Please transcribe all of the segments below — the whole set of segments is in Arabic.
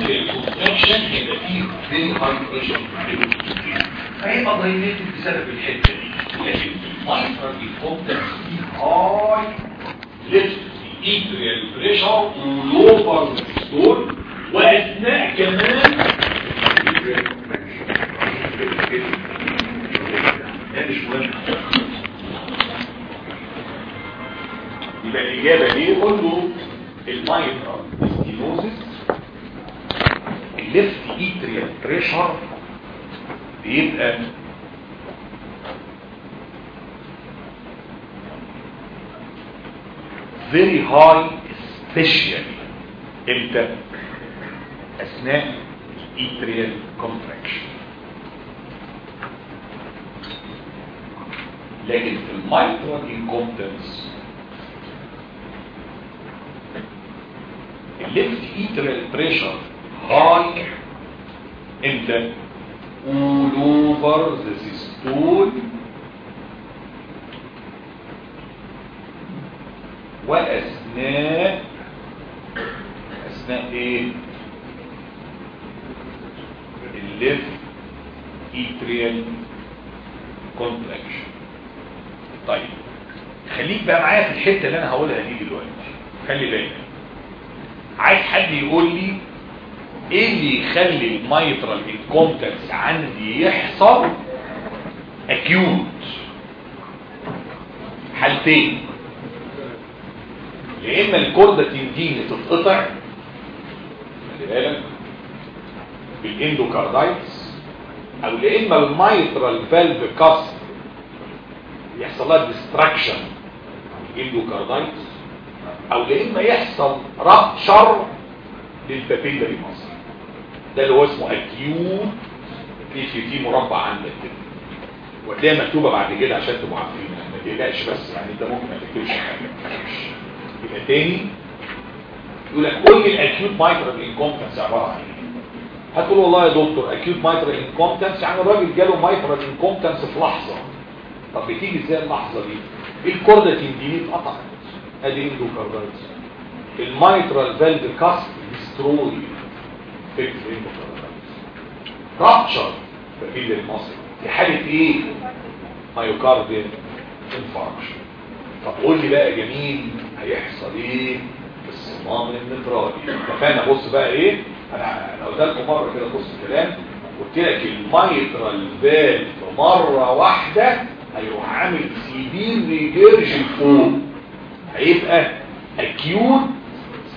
atrial contraction هيبقى فيه very high pressure فهيبقى dilated بسبب الحته دي لكن ال mitral incompetence دي high left atrial pressure all over systole واثناء كمان ده مش مهم يبقى الإجابة دي قول له ال mitral stenosis ال left atrial pressure بيبقى very high especially إمتى؟ أثناء ال atrial contraction. لكن في ال mitral incompetence ال left atrial pressure all over the systole واثناء أثناء إيه؟ ال left atrial contraction طيب خليك بقى معايا في الحتة اللي أنا هقولها دي دلوقتي. خلي بالك. عايز حد يقول لي إيه اللي يخلي ال mitral incompetence عندي يحصل acute حالتين. يا إما ال chordae tendineae تتقطع خلي بالك بال endocarditis أو يا إما ال mitral valve cusp يحصل لها destruction بال endocarditis أو يا إما يحصل rupture لل papillary muscle ده اللي هو اسمه acute في في في مربع عندك كده. وتلاقيها مكتوبة بعد كده عشان تبقوا عارفين. ما تقلقش بس يعني انت ممكن ما تكتبش حاجة يبقى تاني يقول لك لي ال acute mitral incompetence عبارة عن إيه؟ هتقول والله يا دكتور acute mitral incompetence يعني الراجل جاله mitral incompetence في لحظة. طب بتيجي إزاي اللحظة دي؟ ال chordae tendineae اتقطعت. ادي endocarditis ال mitral valve cusp destroyed فكر endocarditis rupture papillary muscle في حاله إيه myocardial infarction طب قول لي بقى جميل هيحصل إيه في الصمام المترالي اتفقنا بص بقى إيه؟ أنا أنا قلت لكم مرة كده بص الكلام قلت لك ال mitral valve مرة واحدة هيروح عامل severe regurgitation فوق. هيبقى acute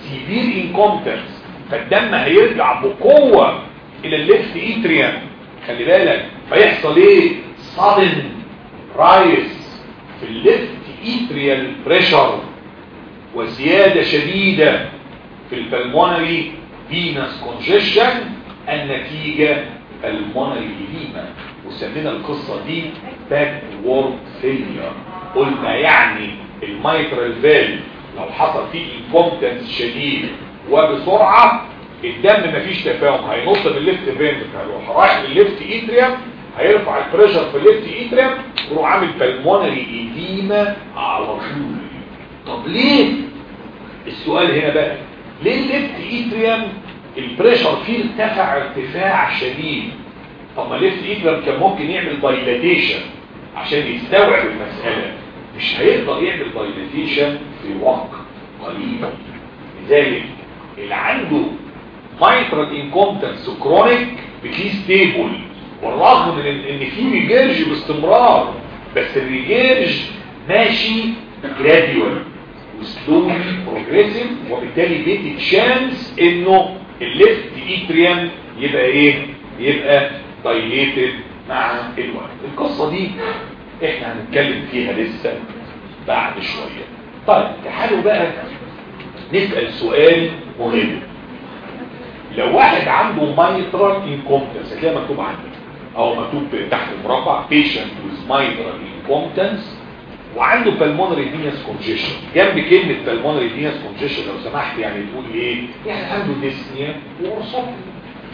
severe incompetence فالدم هيرجع بقوة إلى ال left atrium خلي بالك فيحصل إيه؟ sudden rise في ال left atrial pressure وزيادة شديدة في ال pulmonary venous congestion النتيجة pulmonary edema وسمينا القصة دي backward failure قلنا يعني ال mitral valve لو حصل فيه incompetence شديد وبسرعة الدم مفيش تفاهم. هينط من ال left فين هيروح رايح للل left atrium هيرفع ال pressure في ال left atrium ويروح عامل pulmonary edema على طول. طب ليه؟ السؤال هنا بقى ليه ال left atrium ال pressure فيه ارتفع ارتفاع شديد؟ طب ما left atrium كان ممكن يعمل dilatation عشان يستوعب المسألة. مش هيقدر يعمل dilatation في وقت قليل. لذلك اللي عنده. mitral incompetence chronic بتلاقيه stable والرغم من ان في regurge باستمرار بس ال regurge ماشي gradual و slowly progressive وبالتالي بيدي chance إنه ال left atrium يبقى إيه؟ يبقى dilated مع الوقت. القصة دي إحنا هنتكلم فيها لسه بعد شوية. طيب تعالوا بقى نسأل سؤال مهم. لو واحد عنده mitral incompetence هتلاقي مكتوب عندك. أو مكتوب تحت المربع patient with mitral incompetence وعنده pulmonary venous congestion. جنب كلمة pulmonary venous congestion لو سمحت يعني تقول إيه؟ يعني عنده dyspnea و orthopnea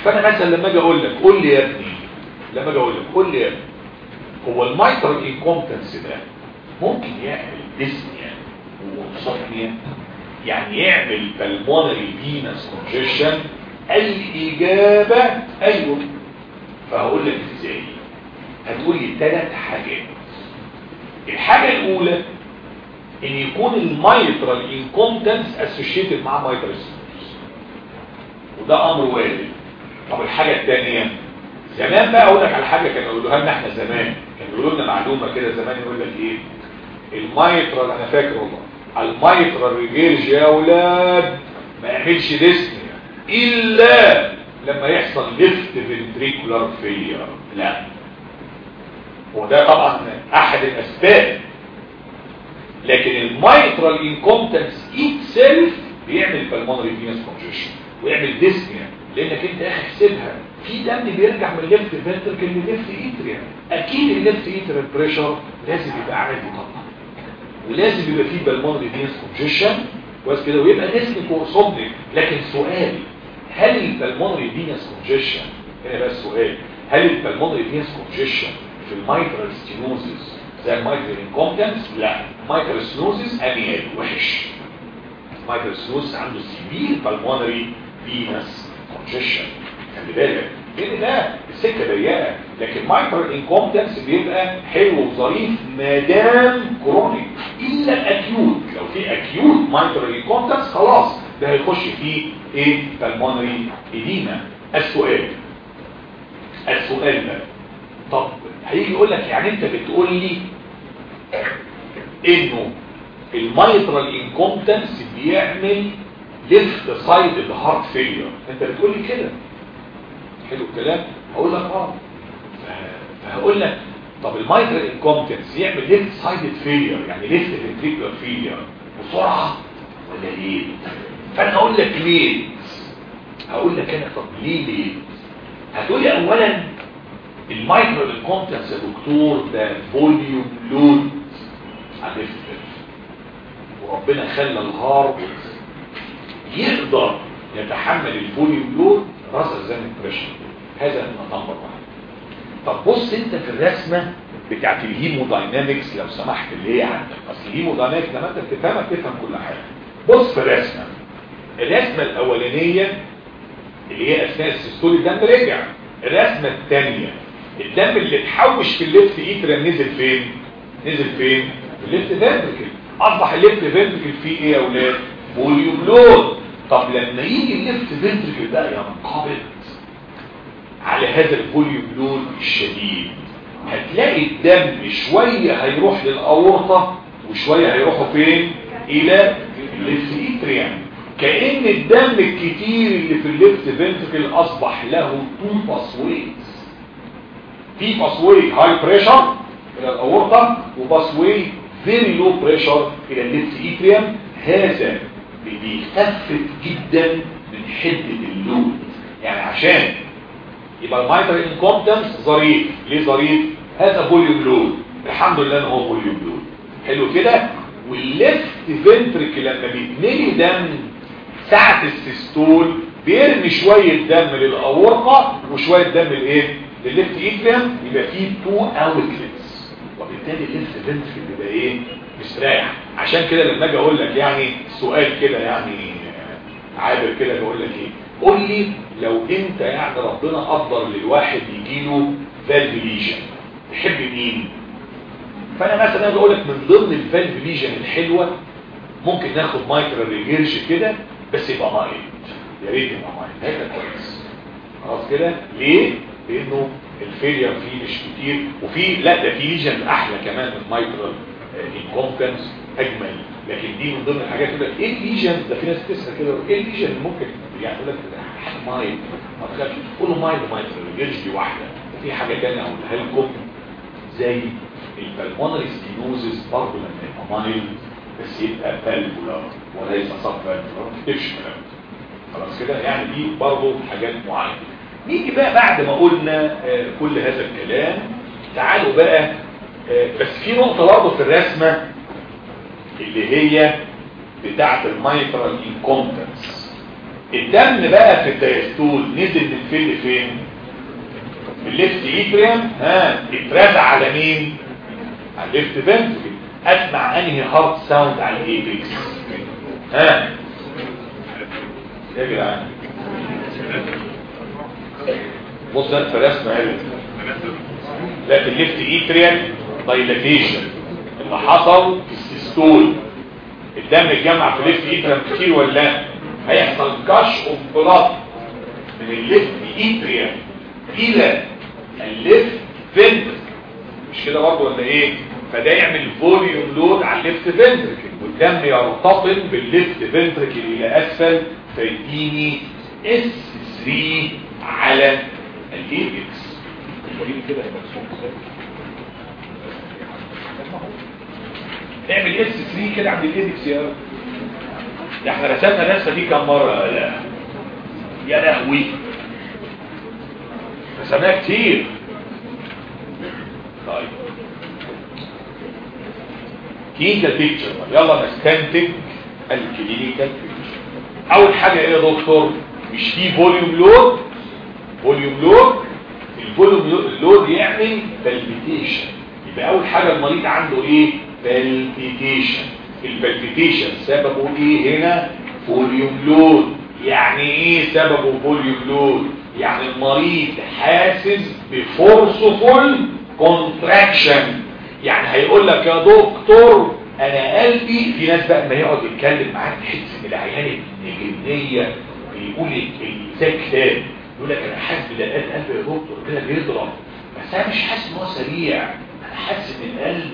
فأنا مثلا لما أجي أقول لك قول لي يا ابني لما أجي أقول لك قول لي يا ابني هو ال mitral incompetence ده ممكن يعمل dyspnea و orthopnea يعني يعمل pulmonary venous congestion الاجابة أيوه فهقول لك إزاي. هتقول لي ثلاث حاجات. الحاجة الأولى إن يكون ال mitral incompetence associated مع mitral وده أمر وارد طب الحاجة الثانية زمان بقى أقول لك على حاجة كانوا يقولوها لنا إحنا زمان. كانوا يقولوا لنا معلومة كده زمان يقول لك إيه؟ ال mitral أنا فاكر والله. ال mitral regurge يا أولاد ما يعملش dyspnea إلا لما يحصل left ventricular failure لا. وده طبعا أحد الأسباب. لكن ال mitral incompetence itself بيعمل pulmonary venous congestion ويعمل dyspnea لأنك أنت يا أخي احسبها في دم بيرجع من الليفت فنتركل للليفت ايتريا أكيد ال left atrial pressure لازم يبقى عالي طبعا ولازم يبقى فيه pulmonary venous congestion كويس كده ويبقى dyspneic و orthopneic لكن سؤال هل ال pulmonary venous congestion هنا بقى السؤال هل ال pulmonary venous congestion في ال mitral stenosis زي ال mitral incompetence؟ لا. ال mitral stenosis أميال وحش. ال mitral stenosis عنده severe pulmonary venous congestion خلي بالك. لأن ده السكة ضيقة. لكن mitral incompetence بيبقى حلو وظريف ما دام chronic إلا ال acute لو في acute mitral incompetence خلاص. ده هيخش فيه إيه pulmonary edema السؤال. السؤال ده. طب هيجي يقول لك يعني أنت بتقول لي إنه ال mitral incompetence بيعمل left side ال heart failure أنت بتقول لي كده. حلو الكلام. هقول لك آه. فهقول لك طب ال mitral incompetence يعمل left side failure يعني left ventricular failure بسرعة ولا لأ فأنا أقول لك لأ. هقول لك أنا طب ليه ليه؟ هتقول لي اولا ال mitral incompetence يا دكتور ده volume load على وربنا خلى ال heart يقدر يتحمل ال volume load rather than ال pressure هذا واحد طب بص انت في الرسمة بتاعت ال hemodynamics لو سمحت اللي هي عندك؟ أصل ال hemodynamics لما أنت بتفهمها تفهم كل حاجة. بص في الرسمة. الرسمة الأولانية اللي هي أثناء ال systole الدم رجع. الرسمة الثانية. الدم اللي اتحوش في ال left atrium نزل فين؟ نزل فين؟ في ال left ventricle أصبح ال left ventricle فيه إيه يا أولاد؟ volume load طب لما يجي ال left ventricle بقى ينقبض. على هذا ال volume load الشديد. هتلاقي الدم شوية هيروح للأورطة وشوية هيروحوا فين؟ إلى ال left atrium كأن الدم الكتير اللي في ال left ventricle أصبح له two pathways في pathway high pressure إلى الأورطة و pathway very low pressure إلى ال left atrium هذا بيخفف جدا من حدة ال load يعني عشان يبقى ال mitral incompetence ظريف. ليه ظريف؟ هذا volume load الحمد لله ان هو volume load حلو كده؟ وال left ventricle لما بيتملي دم ساعة ال systole بيرمي شوية دم للأورطة وشوية دم الايه للل left atrium يبقى فيه two outlets وبالتالي ال left ventricle بيبقى إيه؟ مستريح. عشان كده لما أجي أقول لك يعني سؤال كده يعني عابر كده بقول لك إيه؟ قول لي لو انت يعني ربنا قدر للواحد يجيله valve lesion تحب مين؟ فأنا مثلا بقول لك من ضمن ال valve lesion الحلوة ممكن ناخد mitral regurge كده بس يبقى mild يا ريت يبقى mild هيبقى كويس. خلاص كده؟ ليه؟ لأنه ال failure فيه مش كتير وفي لا ده في lesion أحلى كمان من mitral incompetence أجمل. لكن دي من ضمن الحاجات كده إيه ال lesion ده في ناس تسال كده إيه ال lesion اللي ممكن يعني يقول لك مايل ما تخافش قولوا mild mild دي واحدة في حاجة ثانية اقولها لكم زي ال pulmonary stenosis برضه لما يبقى mild بس يبقى valvular وليس subvalvular ما تكتبش كلام خلاص كده يعني دي برضه حاجات معينه نيجي بقى بعد ما قلنا آه كل هذا الكلام تعالوا بقى آه بس في نقطه برضه في الرسمه اللي هي بتاعه ال mitral incompetence الدم بقى في ال diastole نزل من فين لفين؟ ال left atrium ها اترزع على مين؟ على ال left ventricle أسمع أنهي heart sound على ال apex ها. يا جدعان. بص انت رسمه اهي لا ال left atrial dilatation اللي حصل في ال systole. الدم اتجمع في ال left atrium كتير ولا لا؟ هيحصل gush of blood من ال left atrium إلى ال left ventricle مش كده برضه ولا إيه؟ فده يعمل volume load على ال left ventricle والدم يرتطم بال left ventricle إلى أسفل فيديني S 3 على ال apex كده نعمل S 3 كده عند ال apex يا ده إحنا رسمنا الرسمة دي كم مرة؟ لا. يا لهوي. رسمناها كتير. طيب. clinical picture يلا نستنتج ال clinical picture أول حاجة إيه يا دكتور مش في volume load volume load ال volume load يعمل palpitation يبقى أول حاجة المريض عنده إيه؟ palpitation ال palpitation سببه إيه هنا؟ volume load يعني إيه سببه volume load يعني المريض حاسس ب forceful contraction يعني هيقول لك يا دكتور أنا قلبي في ناس بقى ما يقعد يتكلم معاك تحس إن العيان الجنيه بيقول كتاب يقول لك أنا حاسس بدقات قلبي يا دكتور كده بيضرب. بس أنا مش حاسس إن هو سريع. أنا حاسس إن القلب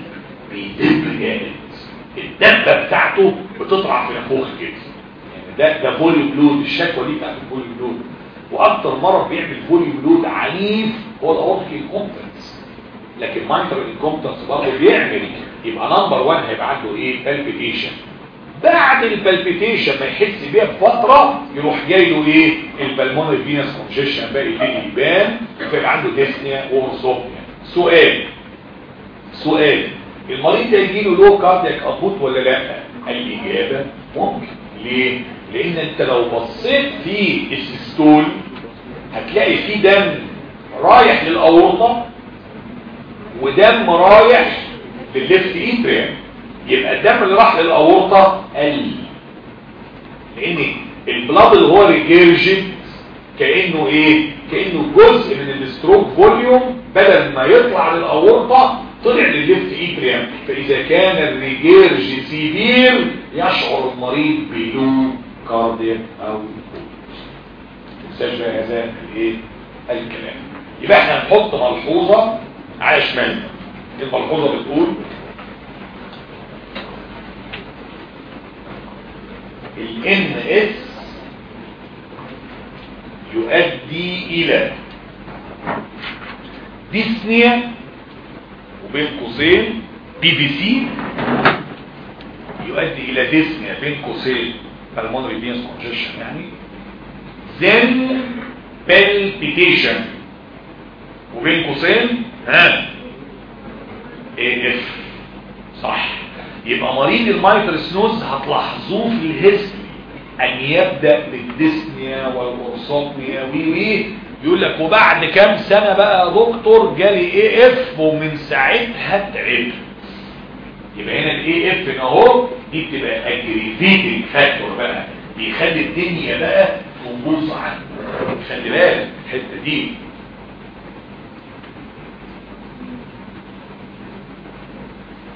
بيدب جامد. الدبة بتاعته بتطلع في نافوخ كده يعني ده ده volume load الشكوى دي بتاعت ال volume load وأكتر مرض بيعمل volume load عنيف هو ال aortic incompetence لكن mitral incompetence برضه بيعمل يبقى number 1 هيبقى عنده إيه؟ palpitation بعد ال palpitation ما يحس بيها بفترة يروح جاي له إيه؟ ال pulmonary venous congestion بقى يبتدي يبان فيبقى عنده dyspnea و orthopnea سؤال. سؤال. المريض ده يجي له low cardiac output ولا لا؟ الاجابه ممكن. ليه؟ لأن أنت لو بصيت في ال systole هتلاقي فيه دم رايح للأورطة ودم رايح للل left atrium يبقى الدم اللي راح للأورطة قل. لأن ال blood اللي هو regurge كأنه إيه؟ كأنه جزء من ال stroke volume بدل ما يطلع للأورطة طلع للل left atrium فإذا كان ال regurge severe يشعر المريض ب low cardiac output ما تنساش هذا الكلام. يبقى إحنا نحط ملحوظة على شمالنا الملحوظه بتقول ال MS يؤدي إلى dyspnea وبين قوسين PVC يؤدي إلى dyspnea بين قوسين pulmonary venous congestion يعني then palpitation وبين قوسين ها AF صح. يبقى مريض ال mitral stenosis هتلاحظوه في ال history أن يبدأ بال dyspnea وال orthopnea وي وي. يقول لك وبعد كام سنة بقى يا دكتور جالي AF ومن ساعتها تعبت يبقى هنا ال AF اهو دي بتبقى aggravating factor بقى. بيخلي الدنيا بقى تبوظ عنه خلي بالك الحتة دي.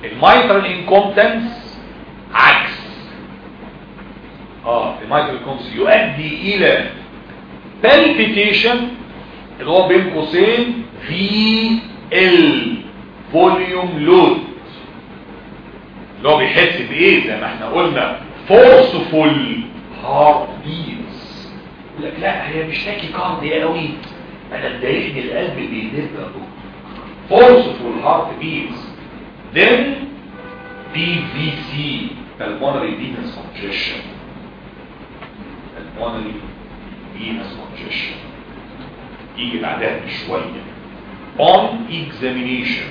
ال mitral incompetence عكس. آه ال mitral incompetence يؤدي إلى palpitation اللي هو بين قوسين في ال volume load اللي هو بيحس بإيه؟ زي ما إحنا قلنا forceful heart beats لك لا هي مش tachycardia قوي. أنا مضايقني القلب بيدب يا دكتور forceful heart beats then PVC pulmonary venous congestion. Pulmonary venous congestion يجي بعدها بشوية. On examination.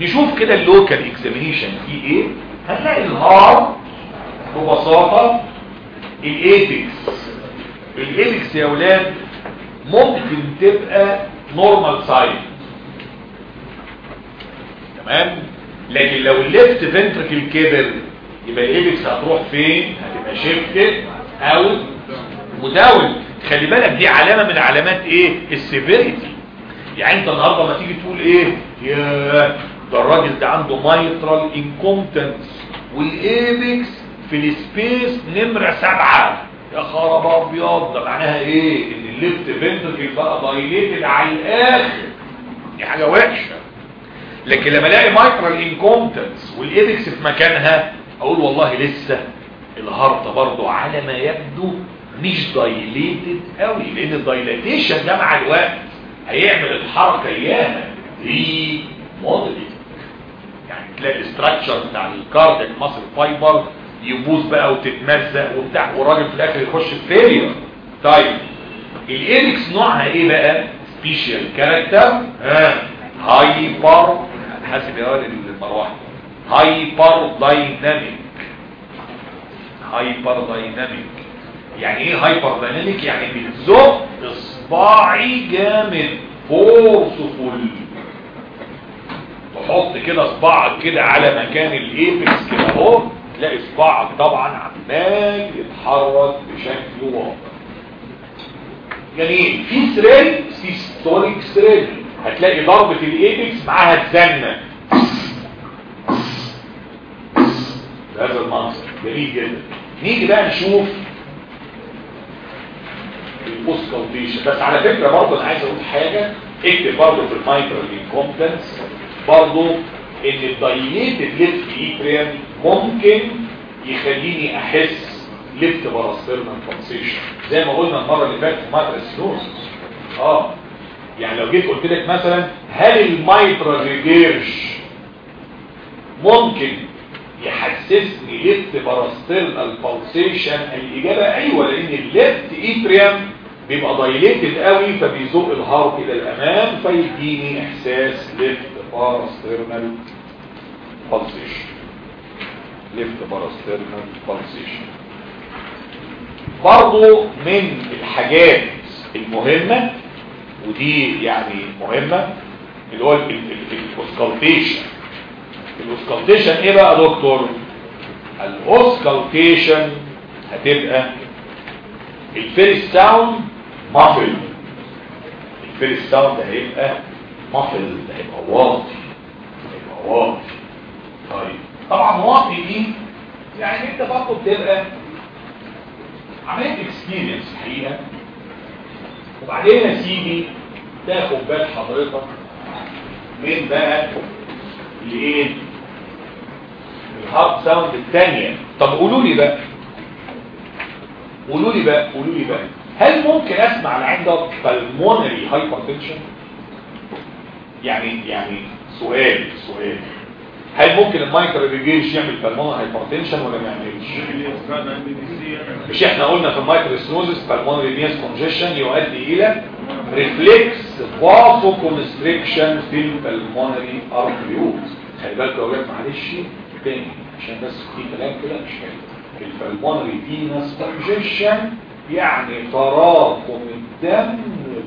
نشوف كده ال local examination فيه إيه؟ هنلاقي ال heart ببساطة ال apex. ال apex يا ولاد ممكن تبقى normal site تمام؟ لكن لو ال left ventricle كبر يبقى ال apex هتروح فين؟ هتبقى shifted out و down خلي بالك دي علامة من علامات إيه؟ ال severity. يعني أنت النهاردة ما تيجي تقول إيه؟ يا ده الراجل ده عنده mitral incompetence وال apex في ال space نمرة سبعة. يا خراب أبيض. ده معناها إيه؟ إن ال left ventricle بقى dilated على الآخر. دي حاجة وحشة. لكن لما ألاقي mitral incompetence وال apex في مكانها أقول والله لسه ال heart برضو على ما يبدو مش dilated قوي لأن ال dilatation ده مع الوقت هيعمل الحركة اياها remodeling يعني تلاقي ال structure بتاع ال cardiac muscle fiber يبوظ بقى وتتمزق وبتاع والراجل في الآخر يخش في failure طيب ال apex نوعها إيه بقى؟ special character ها hyper حاسب يا راجل المروحة. hyperdynamic hyperdynamic يعني إيه hyperdynamic يعني بتزق اصبعي جامد. forceful تحط كده اصبعك كده على مكان ال apex كده اهو تلاقي اصبعك طبعا عمال يتحرك بشكل واضح. جميل في thrill systolic thrill هتلاقي ضربة ال apex معاها تزنة بهذا المنظر جميل جدا. نيجي بقى نشوف ال auscultation بس على فكرة برضه أنا عايز أقول حاجة. اكتب برضه في ال mitral incompetence برضه إن ال dilated left atrium ممكن يخليني أحس left parasternal pulsation زي ما قلنا المرة اللي فاتت في mitral stenosis آه. يعني لو جيت قلت لك مثلا هل ال mitral regurge ممكن يحسسني left parasternal pulsation الإجابة أيوه لأن ال left atrium بيبقى dilated قوي فبيزق ال heart إلى الأمام فيديني إحساس left parasternal pulsation. left parasternal pulsation. برضو من الحاجات المهمة ودي يعني مهمة اللي هو ال auscultation. ال auscultation إيه بقى يا دكتور؟ ال auscultation هتبقى ال first sound muffled ال first sound هيبقى muffled هيبقى واطي هيبقى واطي طيب طبعا واطي دي يعني انت برضه بتبقى عمليه experience حقيقه وبعدين يا سيدي تاخد بال حضرتك من بقى الايه ال heart sound الثانية طب قولوا لي بقى. قولوا لي بقى قولوا لي بقى. هل ممكن أسمع عندك pulmonary hypertension يعني يعني سؤال سؤال. هل ممكن ال mitral regurge يعمل pulmonary hypertension ولا ما يعملش؟ مش إحنا قلنا في ال mitral stenosis pulmonary venous congestion يؤدي إلى reflex vasoconstriction في ال pulmonary arterioles خلي بالك يا ولاد معلش تاني عشان بس في كلام كده مش حلو. ال pulmonary venous congestion يعني تراكم الدم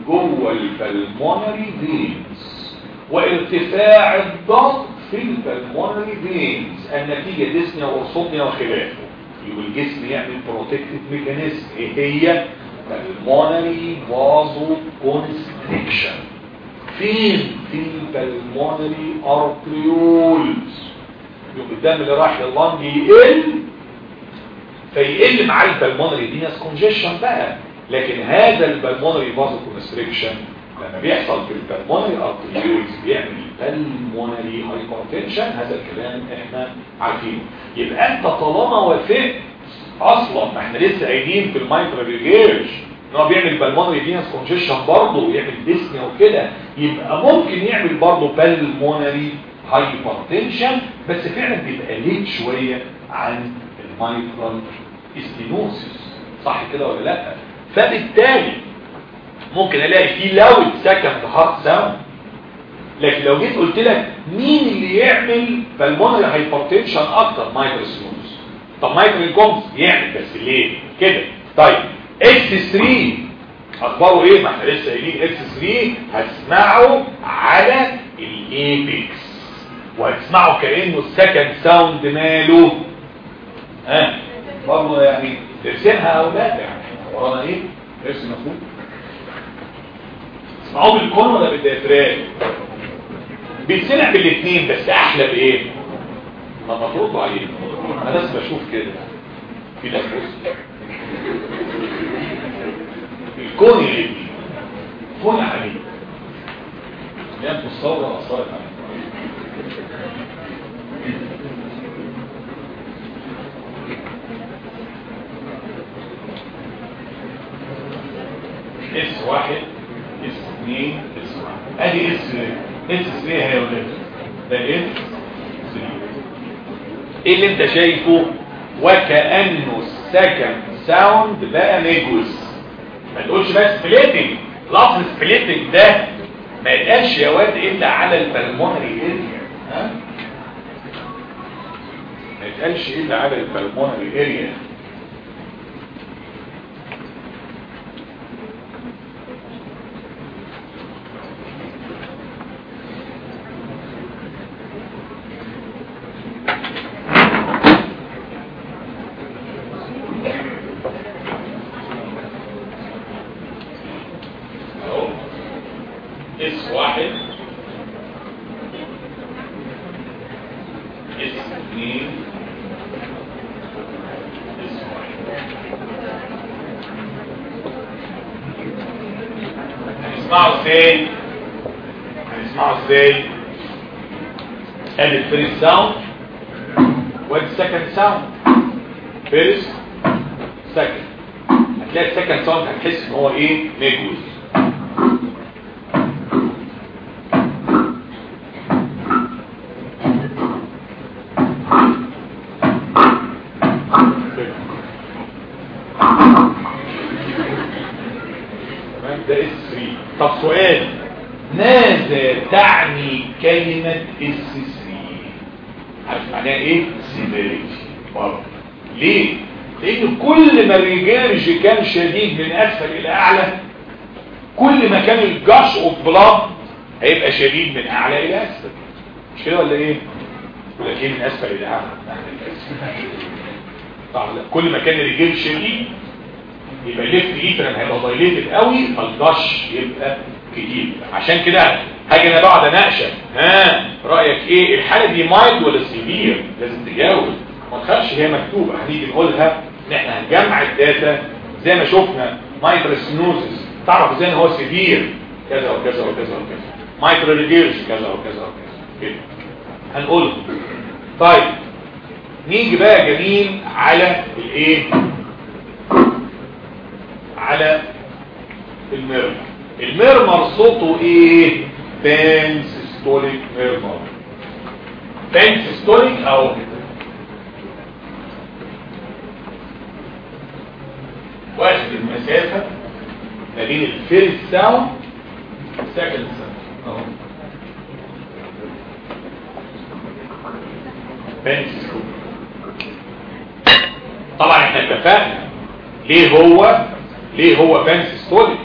جوه ال pulmonary veins وارتفاع الضغط في ال pulmonary veins النتيجة dyspnea و orthopnea وخلافه. يبقى الجسم يعمل protective mechanism إيه هي؟ pulmonary vasoconstriction فين؟ في ال pulmonary arterioles يبقى الدم اللي راح لل lung يقل فيقل معاه ال pulmonary؟ venous congestion بقى. لكن هذا ال pulmonary vasoconstriction لما بيحصل في ال pulmonary arterioles بيعمل pulmonary hypertension هذا الكلام إحنا عارفينه. يبقى أنت طالما وافقت أصلا ما إحنا لسه قايلين في ال mitral regurge إن هو بيعمل pulmonary venous congestion برضه ويعمل dyspnea وكده يبقى ممكن يعمل برضه pulmonary hypertension بس فعلا بيبقى late شوية عن ال mitral stenosis صح كده ولا لأ؟ فبالتالي ممكن ألاقي فيه loud second heart sound لكن لو جيت قلت لك مين اللي يعمل pulmonary hypertension أكتر؟ mitral stenosis طب mitral regurge يعمل بس ليه؟ كده. طيب S 3 أخباره إيه؟ ما إحنا لسه قايلين S 3 هتسمعه على ال apex وهتسمعه كأنه ال second sound ماله. ها؟ برضه يعني ترسمها يا أولاد يعني. ورانا إيه؟ درس مفهوم. اسمعوه بال cone ولا بال diaphragm بيتسمع بالاثنين بس أحلى بإيه؟ ما مفروض عليه. أنا بس بشوف كده. في ناس بص الكون اللي كون عليه نعم الثورة أثرت عليه إس واحد إس اثنين إس واحد. أدي إس إس 3 هي ولاد ده إس 3 إيه اللي أنت شايفه؟ وكأنه ال second sound بقى مجوز ما تقولش بس splitting لفظ splitting ده ما يتقالش يا واد إلا على ال pulmonary ها؟ ما يتقالش إلا على ال pulmonary area اهو S واحد S اثنين S واحد هنسمعه إزاي هنسمعه إزاي ادي ال first sound وادي ال second sound first second هتلاقي ال second sound هتحس ان هو إيه مجوز تمام ده S 3 طب سؤال ماذا تعني كلمة S 3 عارف معناها إيه severity برضه ليه لأن كل ما كان شديد من أسفل إلى أعلى. كل ما كان ال gush of blood هيبقى شديد من أعلى إلى أسفل. مش كده ولا إيه؟ ولكن من أسفل إلى أعلى. طبعا كل ما كان ال regurge شديد يبقى ال left atrium هيبقى dilated قوي فال gush يبقى كتير. عشان كده هاجي أنا بقعد اناقشك ها رأيك إيه؟ الحالة دي mild ولا severe لازم تجاوب. ما تخافش هي مكتوبة. هنيجي نقولها إن إحنا هنجمع ال data زي ما شفنا mitral stenosis تعرف إزاي إن هو severe كذا وكذا وكذا وكذا. mitral regurge كذا وكذا وكذا. كده. هنقولهم طيب. نيجي بقى يا جميل على الإيه؟ على ال murmur ال murmur صوته إيه؟ pansystolic murmur. pansystolic أو واخد المسافة ما بين ال first sound وال second sound. أهو. طبعا إحنا اتفقنا. ليه هو ليه هو pansystolic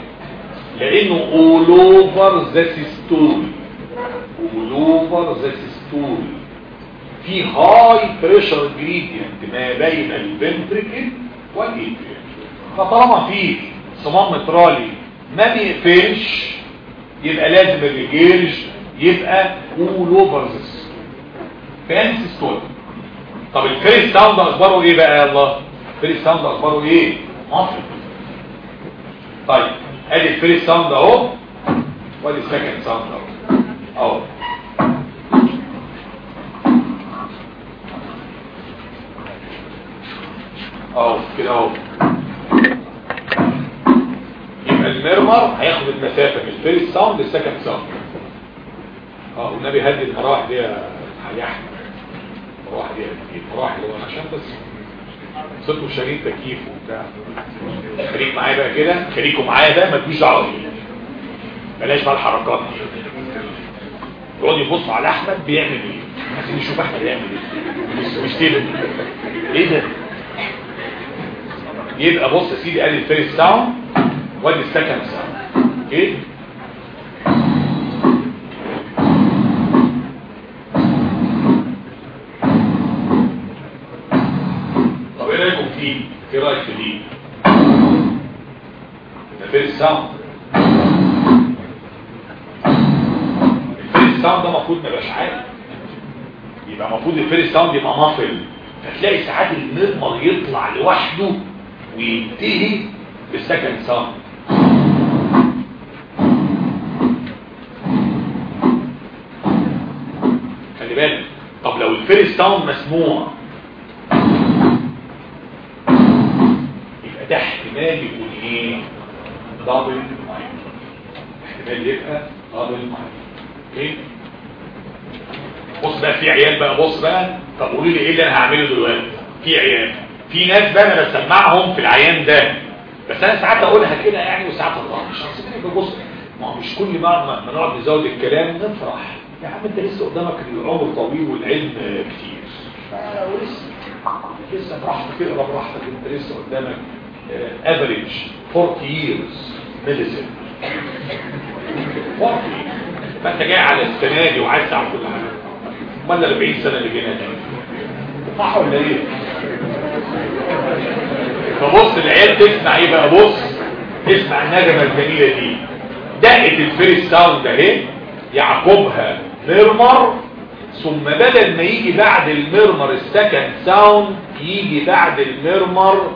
لأنه all over the systole. All over the systole. في high pressure gradient ما بين ال ventricle وال atrium فطالما في صمام مترالي ما بيقفلش يبقى لازم ال regurge يبقى the systole pansystolic طب ال first sound أخباره إيه بقى؟ الله ال first sound أخباره إيه؟ مصر. طيب أدي ال first sound أهو. وأدي ال second sound أهو. أهو. أهو كده أهو. يبقى ال murmur هياخد المسافة من ال first sound لل second sound آه والنبي هدي المراوح دي يا احمد المراوح دي المراوح هو عشان بس. صوته شريط تكييف وبتاع. خليك معايا بقى كده. خليكوا معايا بقى ما تجوش دعوه بلاش بقى الحركات يقعد يبص على أحمد بيعمل إيه؟ عايزين نشوف أحمد بيعمل إيه؟ مش إيه ده؟ يبقى بص يا سيدي ادي ال first sound وادي ال second sound okay طب إيه رأيكم فيه إيه رايك في دي ال first sound ال first sound ده المفروض ما يبقاش عالي يبقى المفروض ال first sound يبقى muffled. فتلاقي ساعات ال murmur يطلع لوحده وينتهي بال second sound خلي بالك طب لو ال first sound مسموع يبقى ده احتمال يكون إيه؟ double mitral احتمال يبقى double mitral okay بص بقى في عيال بقى بص بقى. طب قولوا لي إيه اللي أنا هعمله دلوقتي؟ في عيال. في ناس بقى أنا بسمعهم في العيان ده. بس أنا ساعات أقولها كده يعني وساعات اطلع مش عارف بص ما هو مش كل ما ما نقعد نزود الكلام نفرح. يا عم انت لسه قدامك العمر طويل والعلم كتير. ولسه. لسه براحتك كده براحتك انت لسه قدامك افريج 40 years medicine. 40 فانت جاي على السنة دي وعايز تعرف كل حاجة. امال ال 40 سنة اللي جينا دي صح ولا إيه؟ فبص العيال تسمع إيه بقى؟ بص اسمع النغمة الجميلة دي. دقه ال first sound أهي يعقبها murmur ثم بدل ما يجي بعد ال murmur ال second sound يجي بعد ال murmur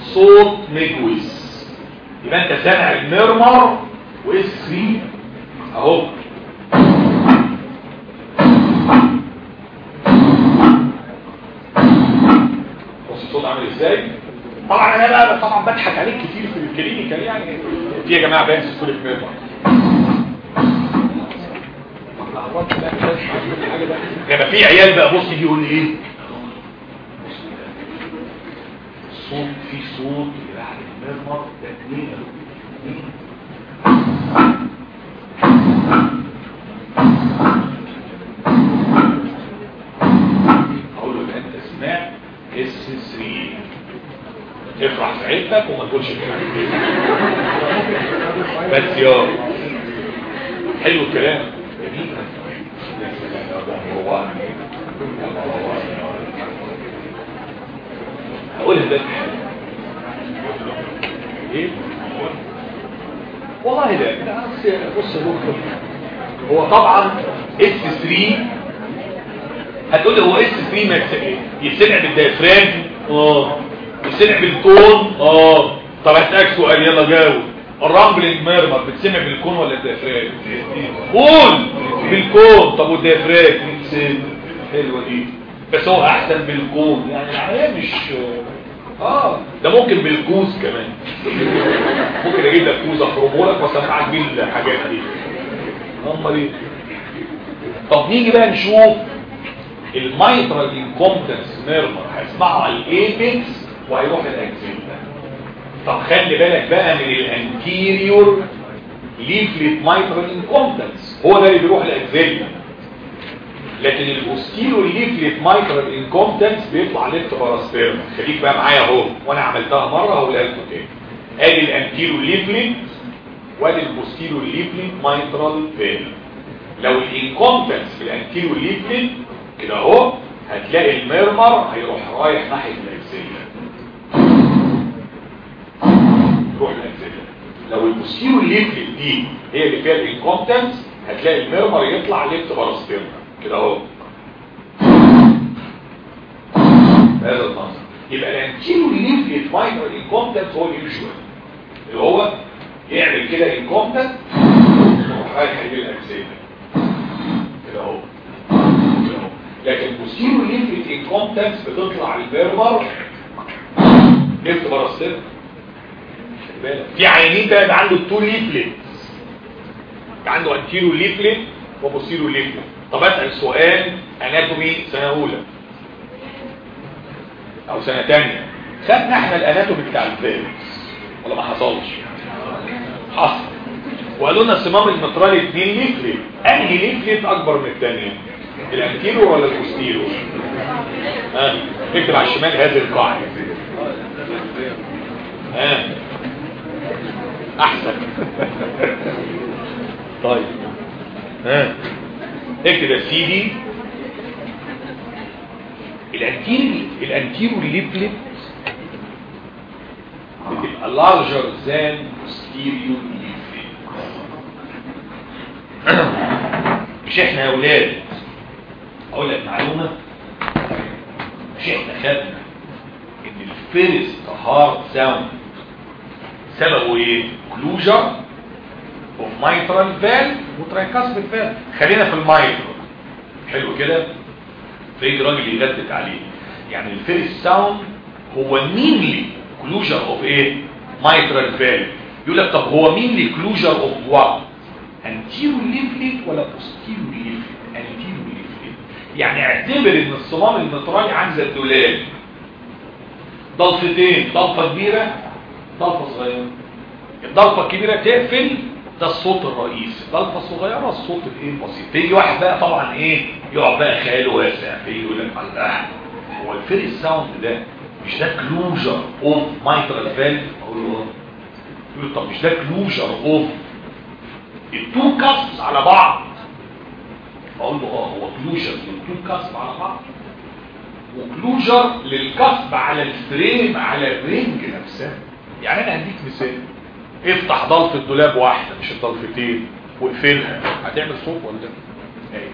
صوت مجوز. يبقى انت سامع ال murmur و S3 اهو. بص الصوت عامل إزاي؟ طبعا أنا بقى طبعا بضحك عليك كتير في ال clinical يعني. في يا جماعة pansystolic murmur. لما في عيال بقى بص يجي يقول لي إيه؟ الصوت في صوت بعد المرمر اتنين. أقول له يبقى انت سمعت اس 3 افرح في عيلتك وما تقولش بس يا حلو الكلام. هقولها ده إيه والله لا. بص دكتور. هو طبعا S3 هتقول لي هو S3 ما يتسمع بال diaphragm آه. يتسمع بال cone آه. طب هسألك سؤال يلا جاوب. ال rumbling murmur بتسمع بال cone ولا ال diaphragm قول بال cone. طب وال diaphragm حلوة دي. بس هو أحسن بال cone يعني العملية مش آه. ده ممكن بالكوز كمان. ممكن أجيب لك كوز اخرمه لك وأسمعك بيه الحاجات دي. أمال إيه؟ طب نيجي بقى نشوف ال mitral incompetence murmur. هيسمعوا على ال apex وهيروح لل axilla طب خلي بالك بقى من ال anterior leaflet mitral incompetence هو ده اللي بيروح لل axilla لكن ال posterior leaflet mitral incompetence بيطلع left parasternal خليك بقى معايا أهو وأنا عملتها مرة هقولها لكم تاني. آدي ال anterior leaflet وأدي ال posterior leaflet mitral فين لو ال incompetence في ال anterior leaflet كده أهو هتلاقي ال murmur هيروح رايح ناحية ال axilla يروح ال axilla لو ال posterior leaflet دي هي اللي فيها ال incompetence هتلاقي ال murmur يطلع left parasternal كده اهو. بهذا المنظر. يبقى ال anterior leaflet mitral incompetence هو ال usual اللي هو يعمل كده incompetence يروح رايح لل axilla كده أهو. لكن posterior leaflet incompetence بتطلع ال murmur left parasternal في عيانين ده عنده ال two leaflet عنده anterior leaflet و posterior leaflet طب أسأل سؤال anatomy سنة أولى. أو سنة ثانية خدنا إحنا ال anatomy بتاع ال valves ولا ما حصلش. حصل. وقالوا لنا الصمام المترالي اثنين leaflet أنهي leaflet أكبر من الثانية ال anterior ولا ال posterior ها؟ اكتب على الشمال هذه القاعدة. ها؟ أحسن. طيب. ها؟ اكتب يا سيدي. ال anterior ال anterior leaflet بتبقى than posterior leaflet مش إحنا يا أولاد أقول لك معلومة. مش إحنا خدنا إن ال first heart sound سببه إيه؟ closure of mitral valve و tricuspid valve خلينا في ال mitral حلو كده؟ في راجل يغدد عليه. يعني ال first sound هو mainly closure of إيه mitral valve يقول لك طب هو mainly closure of what anterior leaflet ولا posterior leaflet anterior leaflet يعني اعتبر إن الصمام المترالي عامل زي الدولاب ضلفتين ضلفة كبيرة؟ ضلفة صغيرة. الضلفة الكبيرة تقفل ده الصوت الرئيسي. الضلفه الصغيره الصوت الايه؟ البسيط. تيجي واحد بقى طبعا إيه؟ يقعد بقى خياله واسع. يقول لك الله هو ال first sound ده مش ده closure of mitral valve أقول له يقول طب مش ده closure of ال two cusps على بعض؟ أقول له آه هو closure لل two cusp على بعض؟ و closure لل cusp على ال frame على ال ring نفسها يعني أنا هديك مثال. افتح ضلفة دولاب واحدة مش الضلفتين واقفلها. هتعمل صوت ولا لا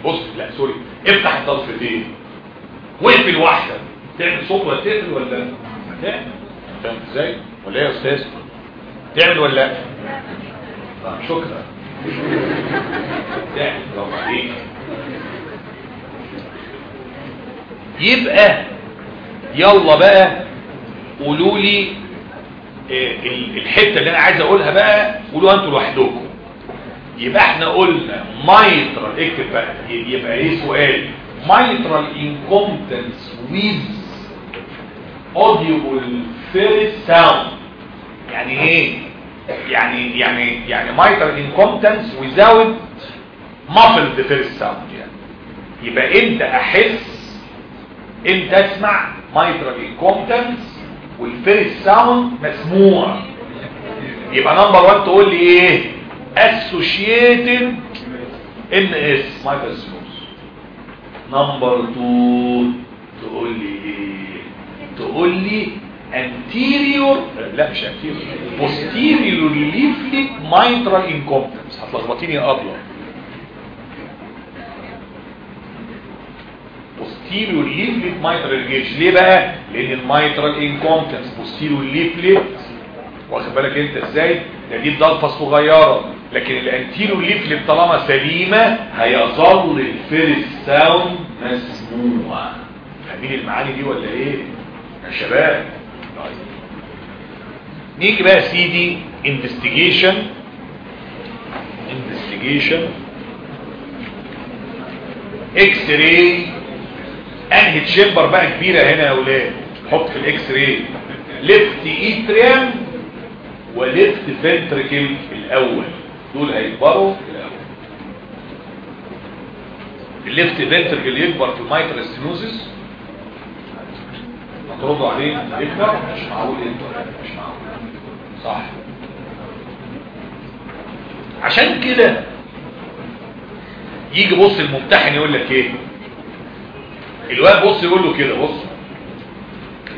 بص لا sorry. افتح الضلفتين. واقفل واحدة. تعمل صوت ولا تقفل ولا لا؟ هتعمل فاهم إزاي؟ ولا إيه يا أستاذ؟ تعمل ولا لا؟ طيب شكرا. تعمل. يبقى يلا بقى قولوا لي الحتة اللي أنا عايز أقولها بقى قولوها أنتوا لوحدكم. يبقى إحنا قلنا mitral اكتب بقى يبقى إيه سؤال؟ mitral incompetence with audible first sound. يعني إيه؟ يعني يعني يعني mitral incompetence without muffled first sound. يعني يبقى إمتى أحس؟ إمتى أسمع mitral incompetence وال first sound مسموع. يبقى نمبر 1 تقول لي إيه؟ اسوشيتد ان اس مايترال سينوس نمبر 2 تقول لي إيه؟ تقول لي anterior لا مش anterior. Posterior leaflet mitral incompetence. هتلخبطيني أبيض. Posterior leaflet mitral engage ليه بقى لأن الميترال انكومبتنس posterior leaflet واخد بالك انت إزاي ده دي ضلفه صغيره لكن ال anterior leaflet طالما سليمه هيظل ال first sound مسموع فاهمين المعاني دي ولا إيه يا شباب نيجي بقى سيدي investigation investigation X-ray انهي chamber بقى كبيرة هنا يا أولاد حط في ال X-ray left atrium و left ventricle الأول. دول هيكبروا الأول. ال left ventricle يكبر في ال mitral stenosis هتردوا عليه يكبر مش معقول أنتوا مش معقول. صح. عشان كده يجي بص الممتحن يقول لك إيه؟ الواد بص يقول له كده بص.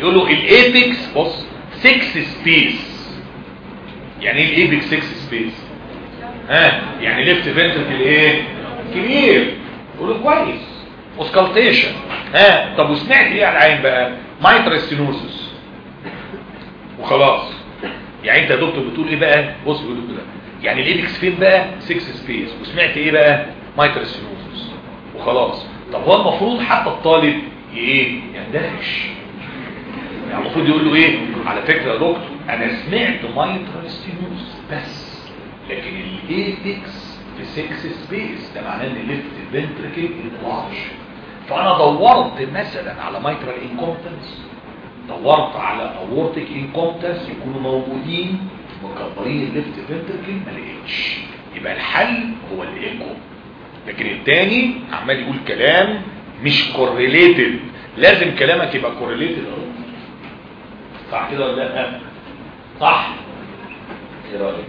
يقول له ال apex بص 6 space يعني إيه ال apex 6 space ها؟ يعني left ventricle إيه؟ كبير يقول له كويس. auscultation ها؟ طب وسمعت إيه على العين بقى؟ mitral stenosis وخلاص. يعني أنت يا دكتور بتقول إيه بقى؟ بص بيقول كده. يعني ال apex فين بقى؟ 6 space وسمعت إيه بقى؟ mitral stenosis وخلاص. طب هو المفروض حتى الطالب إيه يندهش؟ يعني المفروض يقول له إيه؟ على فكرة يا دكتور أنا سمعت mitral stenosis بس لكن ال apex في 6 space ده معناه إن ال left ventricle enlarged فأنا دورت مثلا على mitral incompetence دورت على aortic incompetence يكونوا موجودين مكبرين ال left ventricle ما لقيتش. يبقى الحل هو الإيكو. لكن التاني عمال يقول كلام مش correlated لازم كلامك يبقى correlated صح كده ولا لا؟ صح. إيه رأيك؟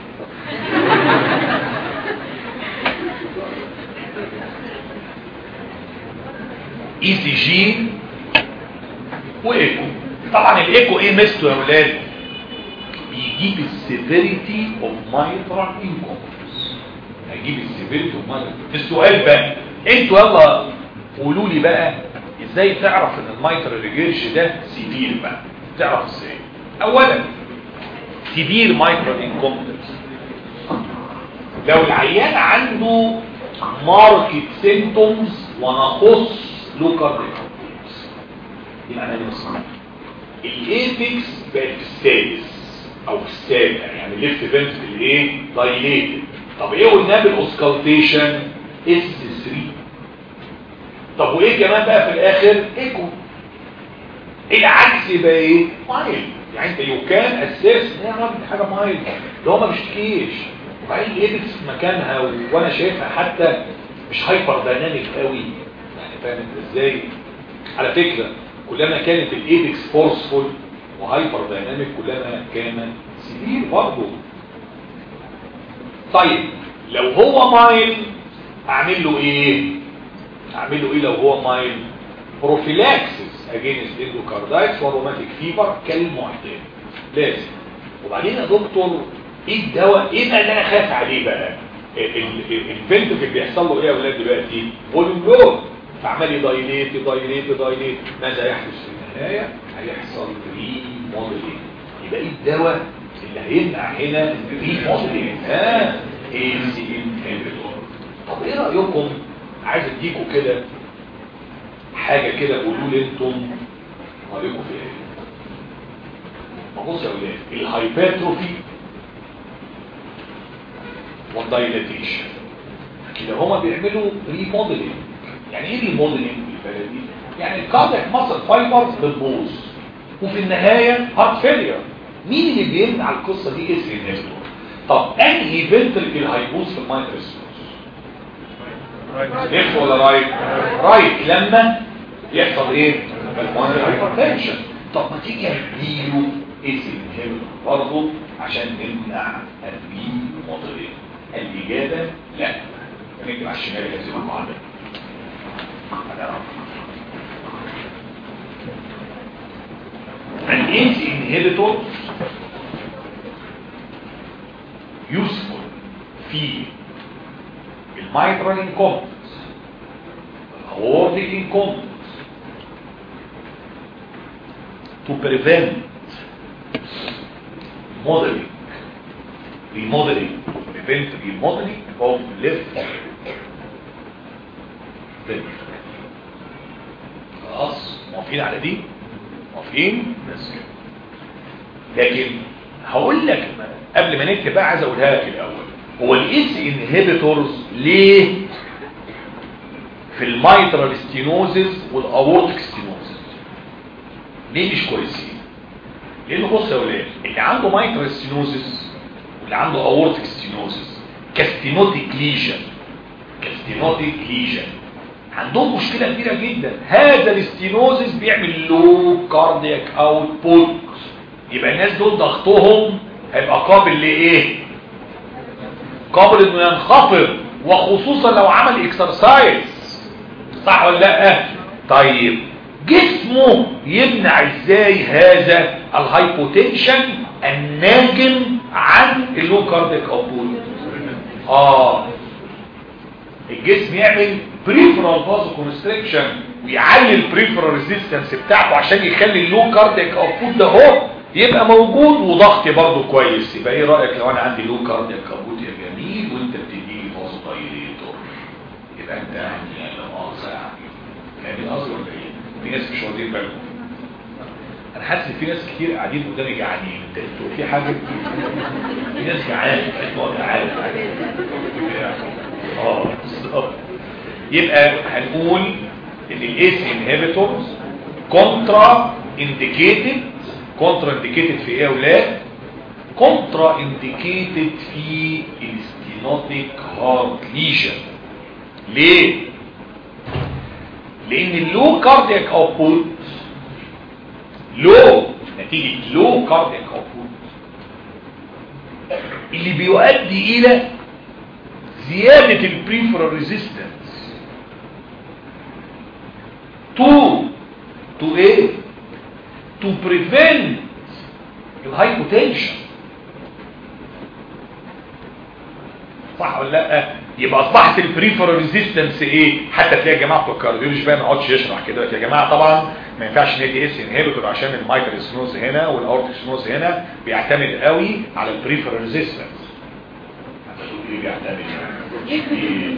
ECG وايكو طبعا الايكو إيه ميزته يا ولاد؟ يجيب ال severity of mitral incompetence هيجيب ال severity mitral السؤال بقى أنتوا يلا قولوا لي بقى إزاي تعرف ان ال mitral regurge ده severe بقى؟ تعرف إزاي؟ اولا severe mitral incompetence لو العيان عنده marked symptoms ونخص لوكارديك يبقى أنا نسمع الايبكس بقت في السادس أو في السابع يعني الليفت فنت في الايه دايليتد طب إيه قلنا بالأوسكالتيشن؟ اس 3 طب وايه كمان بقى في الآخر؟ ايكو العكس يبقى إيه؟ مايل يعني انت يو كان أساس ان هي راجل حاجة مايل هو ما بيشتكيش. وبعدين الايبكس في مكانها. وأنا شايفها حتى مش hyperdynamic قوي. يعني فاهم إزاي؟ على فكرة كلما كانت ال apex forceful و hyperdynamic كلما كان severe برضه. طيب لو هو mild أعمل له إيه؟ أعمل له إيه لو هو mild؟ prophylaxis against endocarditis و rheumatic fever كالمعتاد لازم. وبعدين يا دكتور إيه الدواء؟ إيه اللي أنا خايف عليه بقى؟ ال vent اللي بيحصل له إيه يا أولاد دلوقتي؟ volume load فعمال ي dilate ي dilate ي dilate ماذا يحدث في النهاية؟ هيحصل remodeling يبقى إيه الدواء؟ اللي هيمنع هنا remodeling ها ACE inhibitor طب إيه رأيكم؟ عايز اديكم كده حاجة كده قولوا لي أنتم رأيكم فيها إيه؟ بص يا أولاد ال hypertrophy وال dilatation. كده هما بيعملوا remodeling يعني إيه remodeling بالبلدي يعني ال cardiac muscle fibers بتبوظ وفي النهاية heart failure مين اللي بيمنع القصة دي ACE طب انهي ventricle هيبوظ في ال mitral left ولا right right لما يحصل إيه؟ ال pulmonary hypertension طب ما تيجي نديله ACE inhibitor برضه عشان نمنع ال remodeling الإجابة لا. نكتب على الشمال هذه المعادلة An ACE useful في الميترال incompetence aortic incompetence to prevent modeling remodeling prevent remodeling of left ventricle خلاص موافقين على دي موافقين بس لكن هقول لك قبل ما نكتب بقى عايز أقولها لك الأول. هو ال ACE inhibitors ليه في ال mitral stenosis وال aortic stenosis ليه مش كويسين؟ لأن بص يا ولاد اللي عنده mitral stenosis واللي عنده aortic stenosis ك stenotic lesion ك stenotic lesion. عندهم مشكلة كبيرة جدا. هذا ال stenosis بيعمل low cardiac output يبقى الناس دول ضغطهم هيبقى قابل لإيه؟ قابل إنه ينخفض وخصوصا لو عمل exercise صح ولا لأ؟ طيب جسمه يمنع إزاي هذا ال hypotension الناجم عن ال low cardiac output آه. الجسم يعمل peripheral vasoconstriction ويعلي ال peripheral resistance بتاعته عشان يخلي ال low cardiac output ده هو يبقى موجود وضغطي برضه كويس. يبقى إيه رأيك لو أنا عندي low cardiac output يا جميل وأنت بتديني vasodilator يبقى أنت يعني لا مؤاخذه يعني فاهمين قصدي ولا إيه؟ في ناس مش واخدين بالهم. أنا حاسس في ناس كتير قاعدين قدامي جعانين. أنت أنتوا في حاجة؟ في ناس جعانة. أنتوا جعانة. آه بالظبط. يبقى هنقول إن ال ACE inhibitors contraindicated contraindicated في إيه أولاد contraindicated في ال stenotic heart lesion ليه؟ لأن ال low cardiac output لو نتيجة low cardiac output اللي بيؤدي إلى زيادة ال peripheral resistance to to إيه؟ to prevent ال hypotension صح ولا لا؟ آه. يبقى اصبحت ال peripheral resistance إيه؟ حتى تلاقي يا جماعة بتوع ال cardiology بقى ما يقعدش يشرح كده. يا جماعة طبعا ما ينفعش ندي ACE inhibitor عشان ال mitral stenosis هنا وال aortic stenosis هنا بيعتمد قوي على ال peripheral resistance إيه بيعتمد يعني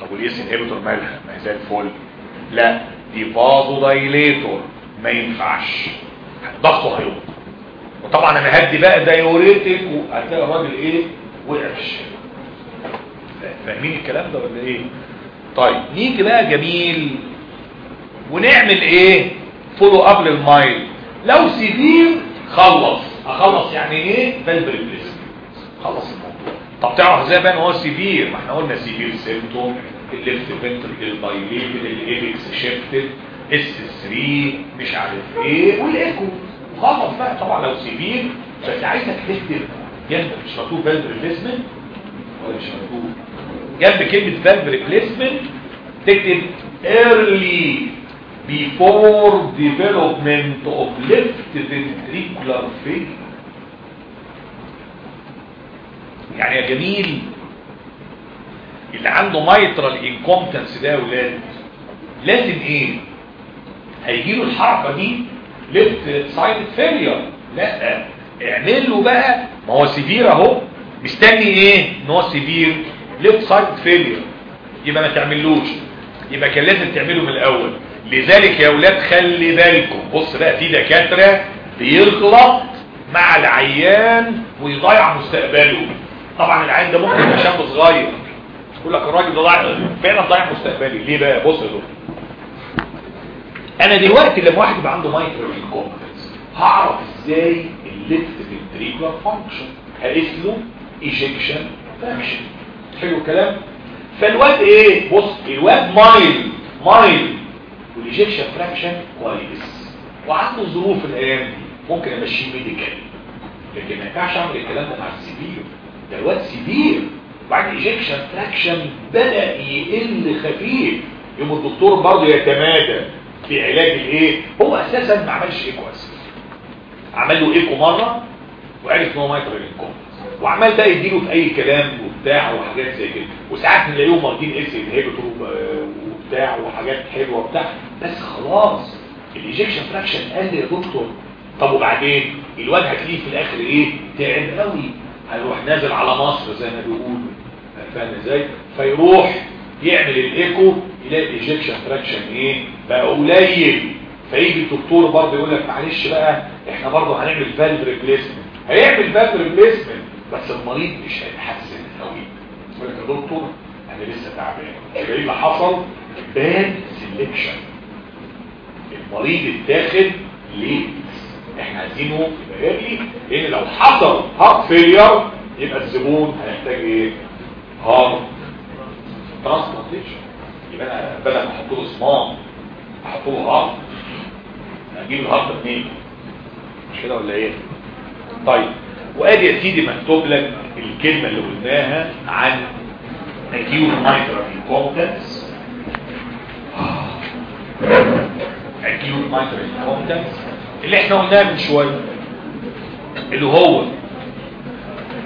طب وال ACE inhibitor مالها ما هي زي الفل. لا دي vasodilator ما ينفعش. ضغطه هيوطى وطبعا أنا هدي بقى diuretic وهتلاقي الراجل إيه؟ وقع في الشارع فاهمين الكلام ده ولا إيه؟ طيب نيجي بقى جميل. ونعمل إيه؟ follow up لل mild. لو severe خلص. أخلص يعني إيه؟ valve replacement خلص الموضوع. طب تعرف إزاي بقى إن هو severe ما إحنا قلنا severe symptom ال left ventricle ال dilated ال apex shifted. S 3 مش عارف إيه والإيكو. خلص بقى طبعا لو severe بس عايزك تكتب جنب مش مكتوب valve replacement ولا مش مكتوب جنب كلمة valve replacement تكتب early before development of left ventricular failure يعني يا جميل اللي عنده mitral incompetence ده يا ولاد لازم إيه؟ هيجيله الحركة دي left side failure لا اعمل له بقى. ما هو severe اهو. مستني إيه؟ إن هو severe left side failure. يبقى ما تعملوش. يبقى كان لازم تعمله من الأول. لذلك يا أولاد خلي بالكم. بص بقى في دكاترة بيغلط مع العيان ويضيع مستقبله. طبعا العيان ده ممكن يبقى شاب صغير. يقول لك الراجل ده ضايع فعلا ضايع مستقبلي. ليه بقى؟ بص يا دكتور. أنا دلوقتي لما واحد يبقى عنده mitral incompetence هعرف إزاي ال left ventricular function هقيس له ejection fraction حلو الكلام؟ فالواد إيه؟ بص الواد mild mild وال ejection fraction كويس وعنده ظروف الأيام دي ممكن أمشيه medical لكن ما ينفعش أعمل الكلام ده مع ال severe ده الواد severe وبعد ejection fraction بدأ يقل خفيف. يوم الدكتور برضه يتمادى. في علاج الايه هو أساسا ما عملش ايكو أساسا عمل له إيكو مرة وعرف إن هو mitral incompetence وعمال بقى يديله في أي كلام وبتاع وحاجات زي كده. وساعات نلاقيهم واخدين ACE inhibitor وبتاع وحاجات حلوة وبتاع. بس خلاص ال ejection fraction قل يا دكتور طب وبعدين؟ الواد هتلاقيه في الآخر إيه؟ تعب قوي. هيروح نازل على مصر زي ما بيقولوا. فاهم إزاي؟ فيروح يعمل الإيكو يلاقي ال ejection fraction إيه؟ بقى قليل. فيجي الدكتور برضه يقول لك معلش بقى إحنا برضه هنعمل valve replacement هيعمل valve replacement بس المريض مش هيتحسن قوي. يقول لك يا دكتور أنا لسه تعبان. إيه اللي حصل؟ bad selection المريض اتاخد late إحنا عايزينه يبقى early لأن لو حصل heart failure يبقى الزبون هيحتاج إيه؟ heart transplantation يبقى أنا بدل ما أحط له صمام أحط له heart أجيب ال heart منين؟ مش كده ولا إيه؟ طيب. وآدي يا سيدي مكتوب لك الكلمة اللي قلناها عن acute mitral incompetence. Acute mitral incompetence. اللي إحنا قلناه من شوية. اللي هو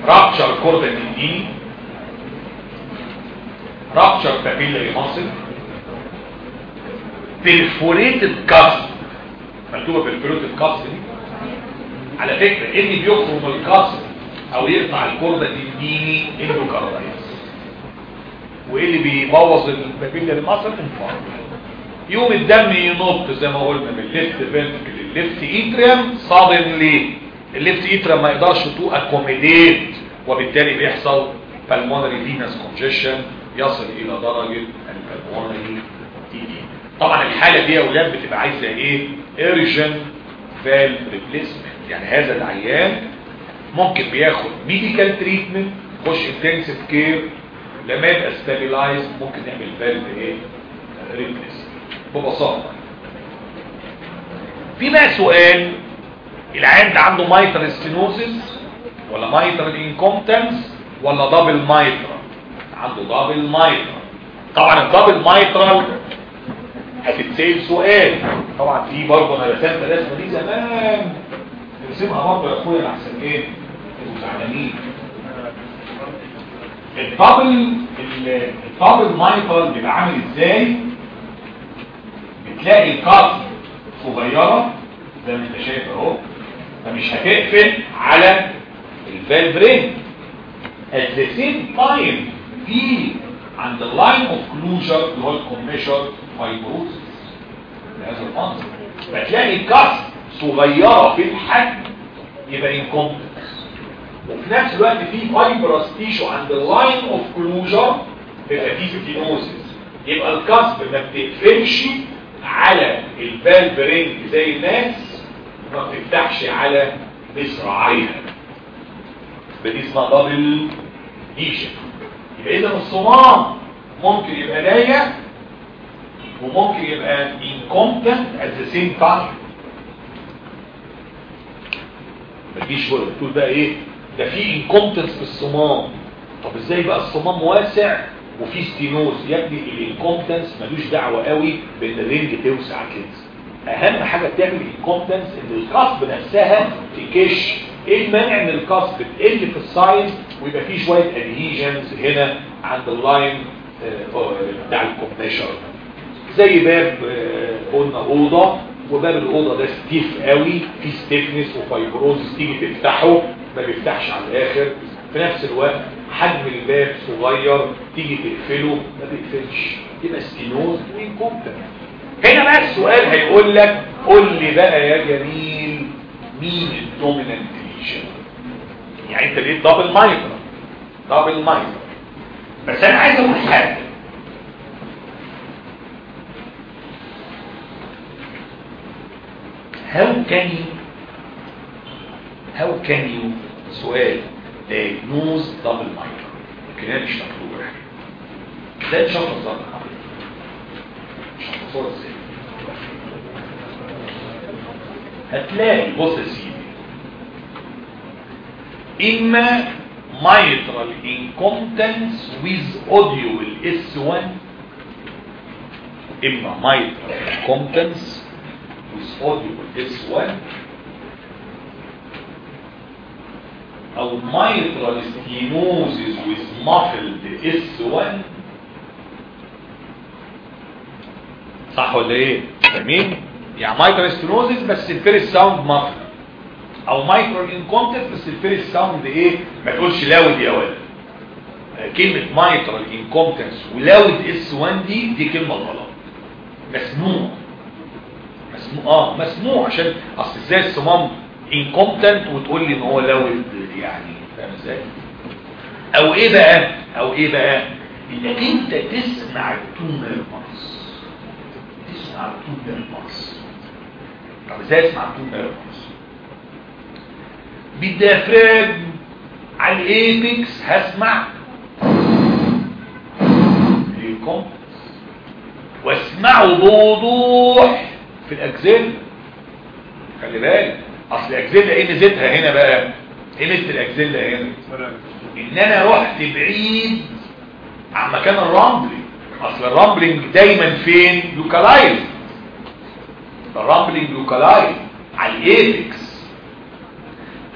rupture chordae tendineae rupture papillary muscle perforated cusp مكتوبة perforated cusp دي. على فكرة اللي بيخرم ال cusp أو يقطع ال chordae tendineae endocarditis وايه اللي بيبوظ ال papillary muscle infarct يوم الدم ينط زي ما قلنا من ال left ventricle لل left atrium suddenly ال left atrium ما يقدرش to accommodate وبالتالي بيحصل pulmonary venous congestion. يصل إلى درجة دي طبعا الحالة دي يا أولاد بتبقى عايزة إيه؟ Urgent valve replacement. يعني هذا العيان ممكن بياخد medical treatment يخش intensive care لما يبقى stabilized ممكن نعمل valve إيه؟ replace ببساطة. في بقى سؤال العيان ده عنده mitral stenosis ولا mitral incompetence ولا double mitral عنده double mitral طبعا ال double mitral هتتسأل سؤال. طبعا في برضه أنا رسمت الرسمة دي زمان. نرسمها برضه يا أخويا احسن إيه أنتوا ال double ال double mitral بيبقى عامل إزاي؟ بتلاقي ال cusp صغيرة زي ما أنت شايف أهو. فمش هتقفل على ال valve ring at the same time في عند ال line of closure اللي هو ال commissure fibrosis بهذا المنظر فتلاقي cusp صغيره في الحجم يبقى incompetence وفي نفس الوقت في fibrous tissue عند ال line of closure بيبقى فيه stenosis يبقى ال cusp ما بتقفلش على ال valve ring زي الناس ما بتفتحش على مصراعيها دي اسمها double lesion اذا الصمام ممكن يبقى ضيق وممكن يبقى incompetent at the same time. ما تجيش تقول بقى إيه؟ ده في incompetence في الصمام طب إزاي بقى الصمام واسع وفي stenosis يا ابني ال incompetence ملوش دعوة قوي بإن ال ring توسع كده. أهم حاجة تعمل incompetence إن ال cusp نفسها تكش. إيه المانع ان ال cusp تقل في ال size ويبقى فيه شوية adhesions هنا عند ال line بتاع ال commissure زي باب قلنا أوضة وباب الأوضة ده stiff قوي في stiffness و fibrosis تيجي تفتحه ما بيفتحش على الآخر. في نفس الوقت حجم الباب صغير تيجي تقفله ما بيقفلش. يبقى stenosis و incompetent هنا بقى السؤال هيقول لك قول لي بقى يا جميل مين ال dominant يعني انت لقيت double mitral double mitral بس أنا عايز أقول حاجة. How can you how can you سؤال diagnose double micro كده مش مطلوب يعني ده شخص ظن شخص إزاي؟ هتلاقي بص يا سيدي. اما mitral incompetence with audio S1 اما mitral incompetence with audible S1 أو mitral stenosis with muffled S1 صح ولا إيه فاهمين يعني mitral stenosis بس ال first sound muffled أو mitral incompetence بس ال first sound إيه؟ ما تقولش loud يا ولد. كلمة mitral incompetence و loud S1 دي دي كلمة غلط. مسموع. مسموع آه مسموع عشان اصل إزاي الصمام incompetent وتقول لي إن هو loud يعني فاهم إزاي؟ أو إيه بقى؟ أو إيه بقى؟ انك انت تسمع ال two murmurs تسمع ال two murmurs طب إزاي اسمع ال two murmurs بال diaphragm على ال apex هسمع ال incompetence واسمعه بوضوح في ال axilla خلي بالك. أصل ال axilla إيه ميزتها هنا بقى؟ إيه ميزه ال axilla هنا؟ إن أنا رحت بعيد عن مكان ال rumbling أصل ال rumbling دايما فين؟ localized. ال rumbling localized. على ال apex.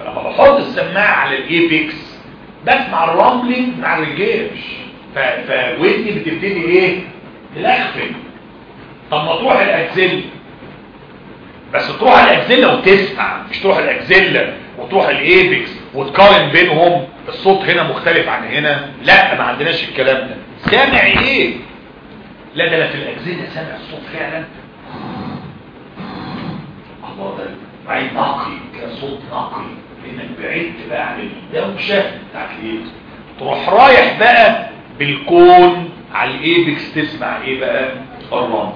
فلما بحط السماعة على ال apex بسمع ال rumbling مع الرجاش. فودني بتبتدي إيه؟ تلخفن طب ما تروح ال axilla. بس تروح ال axilla وتسمع مش تروح ال axilla وتروح ال apex وتقارن بينهم. الصوت هنا مختلف عن هنا. لا ما عندناش الكلام ده. سامع إيه؟ لا ده في ال axilla سامع الصوت فعلا. الله ده بعيد نقي كصوت نقي. لانك بعدت بقى عن الدوشة بتاعت الإيه؟ تروح رايح بقى بال cone على ال apex تسمع إيه بقى؟ ال rumble.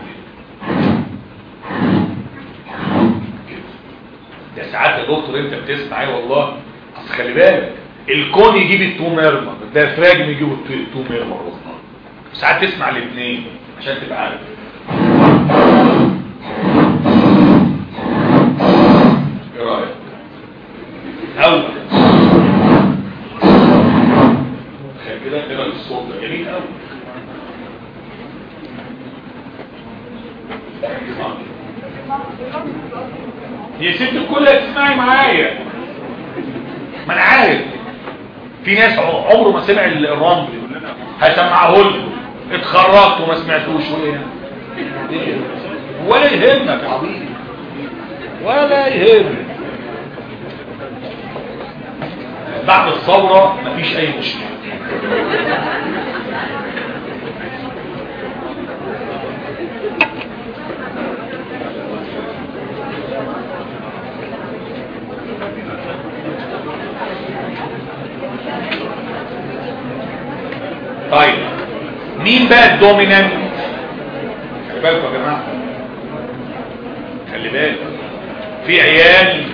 ده ساعات يا دكتور أنت بتسمع إيه والله. أصل خلي بالك ال cone يجيب ال two murmur diaphragm يجيب ال two murmur ساعات تسمع الاثنين عشان تبقى عارف. إيه رأيك؟ تخيل كده كده الصوت ده جميل قوي يا ست الكل هتسمعي معايا. ما أنا عارف. في ناس عمره ما سمع الرمل. هسمعه لكم اتخرجت وما سمعتوش. ولا يهمك. حبيبي ولا يهمك. بعد الثورة مفيش أي مشكلة. طيب مين بقى ال dominant؟ خلي بالكم يا جماعة. خلي بالك. في عيال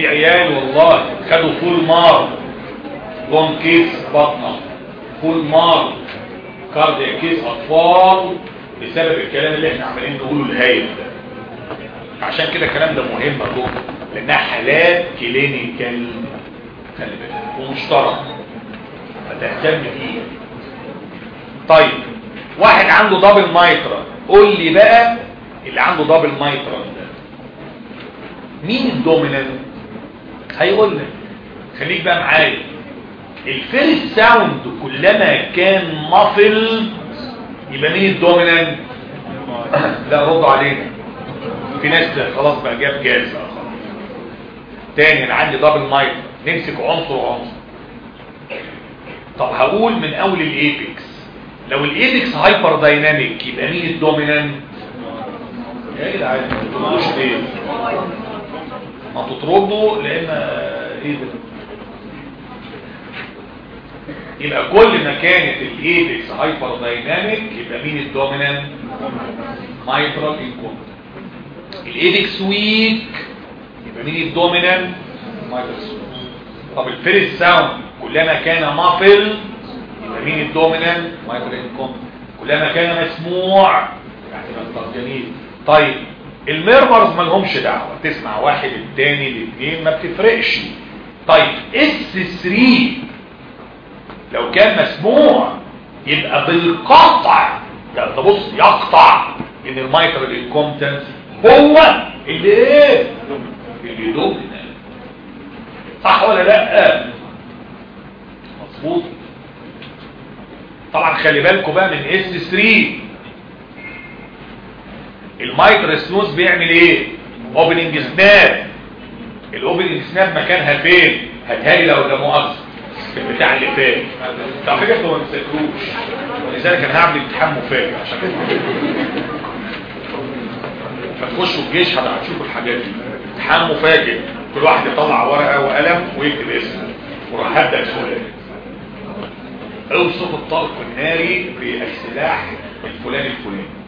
في عيال والله. خدوا full mark long case بطنة. full mark cardiac case أطفال. بسبب الكلام اللي إحنا عمالين نقوله الهايل ده. عشان كده الكلام ده مهم دكتور لأنها حالات clinical. خلي بالك. ومشترك فتهتم بيه طيب. واحد عنده double mitral قول لي بقى اللي عنده double mitral ده. مين ال dominant هيقول لك خليك بقى معايا. ال first sound كلما كان muffled يبقى مين ال dominant؟ لا ردوا علينا. في ناس خلاص بقى جاب جاز. بقى خلاص تاني أنا عندي double mitral نمسك عنصر عنصر طب هقول من أول ال apex. لو ال apex hyperdynamic يبقى مين ال dominant؟ يا جدعان ما تقولوش ليه؟ ما تطردوا لأن إيه يبقى كل ما كانت ال apex hyperdynamic يبقى مين ال dominant؟ mitral incompetence ال apex weak يبقى مين ال dominant؟ mitral طب ال first sound كلما كان muffled يبقى مين ال dominant؟ mitral incompetence كلما كان مسموع يعني جميل طيب ال murmurs ما لهمش دعوة. تسمع واحد الثاني الاثنين ما بتفرقش. طيب S 3 لو كان مسموع يبقى بالقطع. ده ده بص يقطع ان ال mitral incompetence هو اللي إيه؟ اللي dominant صح ولا لا؟ مظبوط. طبعا خلي بالكم بقى من S 3 ال mitral stenosis بيعمل إيه؟ opening snap ال opening snap مكانها فين؟ هتهالي لو ده مؤاخذة. البتاع اللي فات. طب فكره ما تسالوش ولذلك أنا هعمل امتحان مفاجئ عشان فتخشوا الجيش هتشوفوا الحاجات دي. امتحان مفاجئ. كل واحد يطلع ورقة وقلم ويكتب اسمه وراح هبدأ السؤال. أوصف الطلق الناري في السلاح الفلاني الفلاني.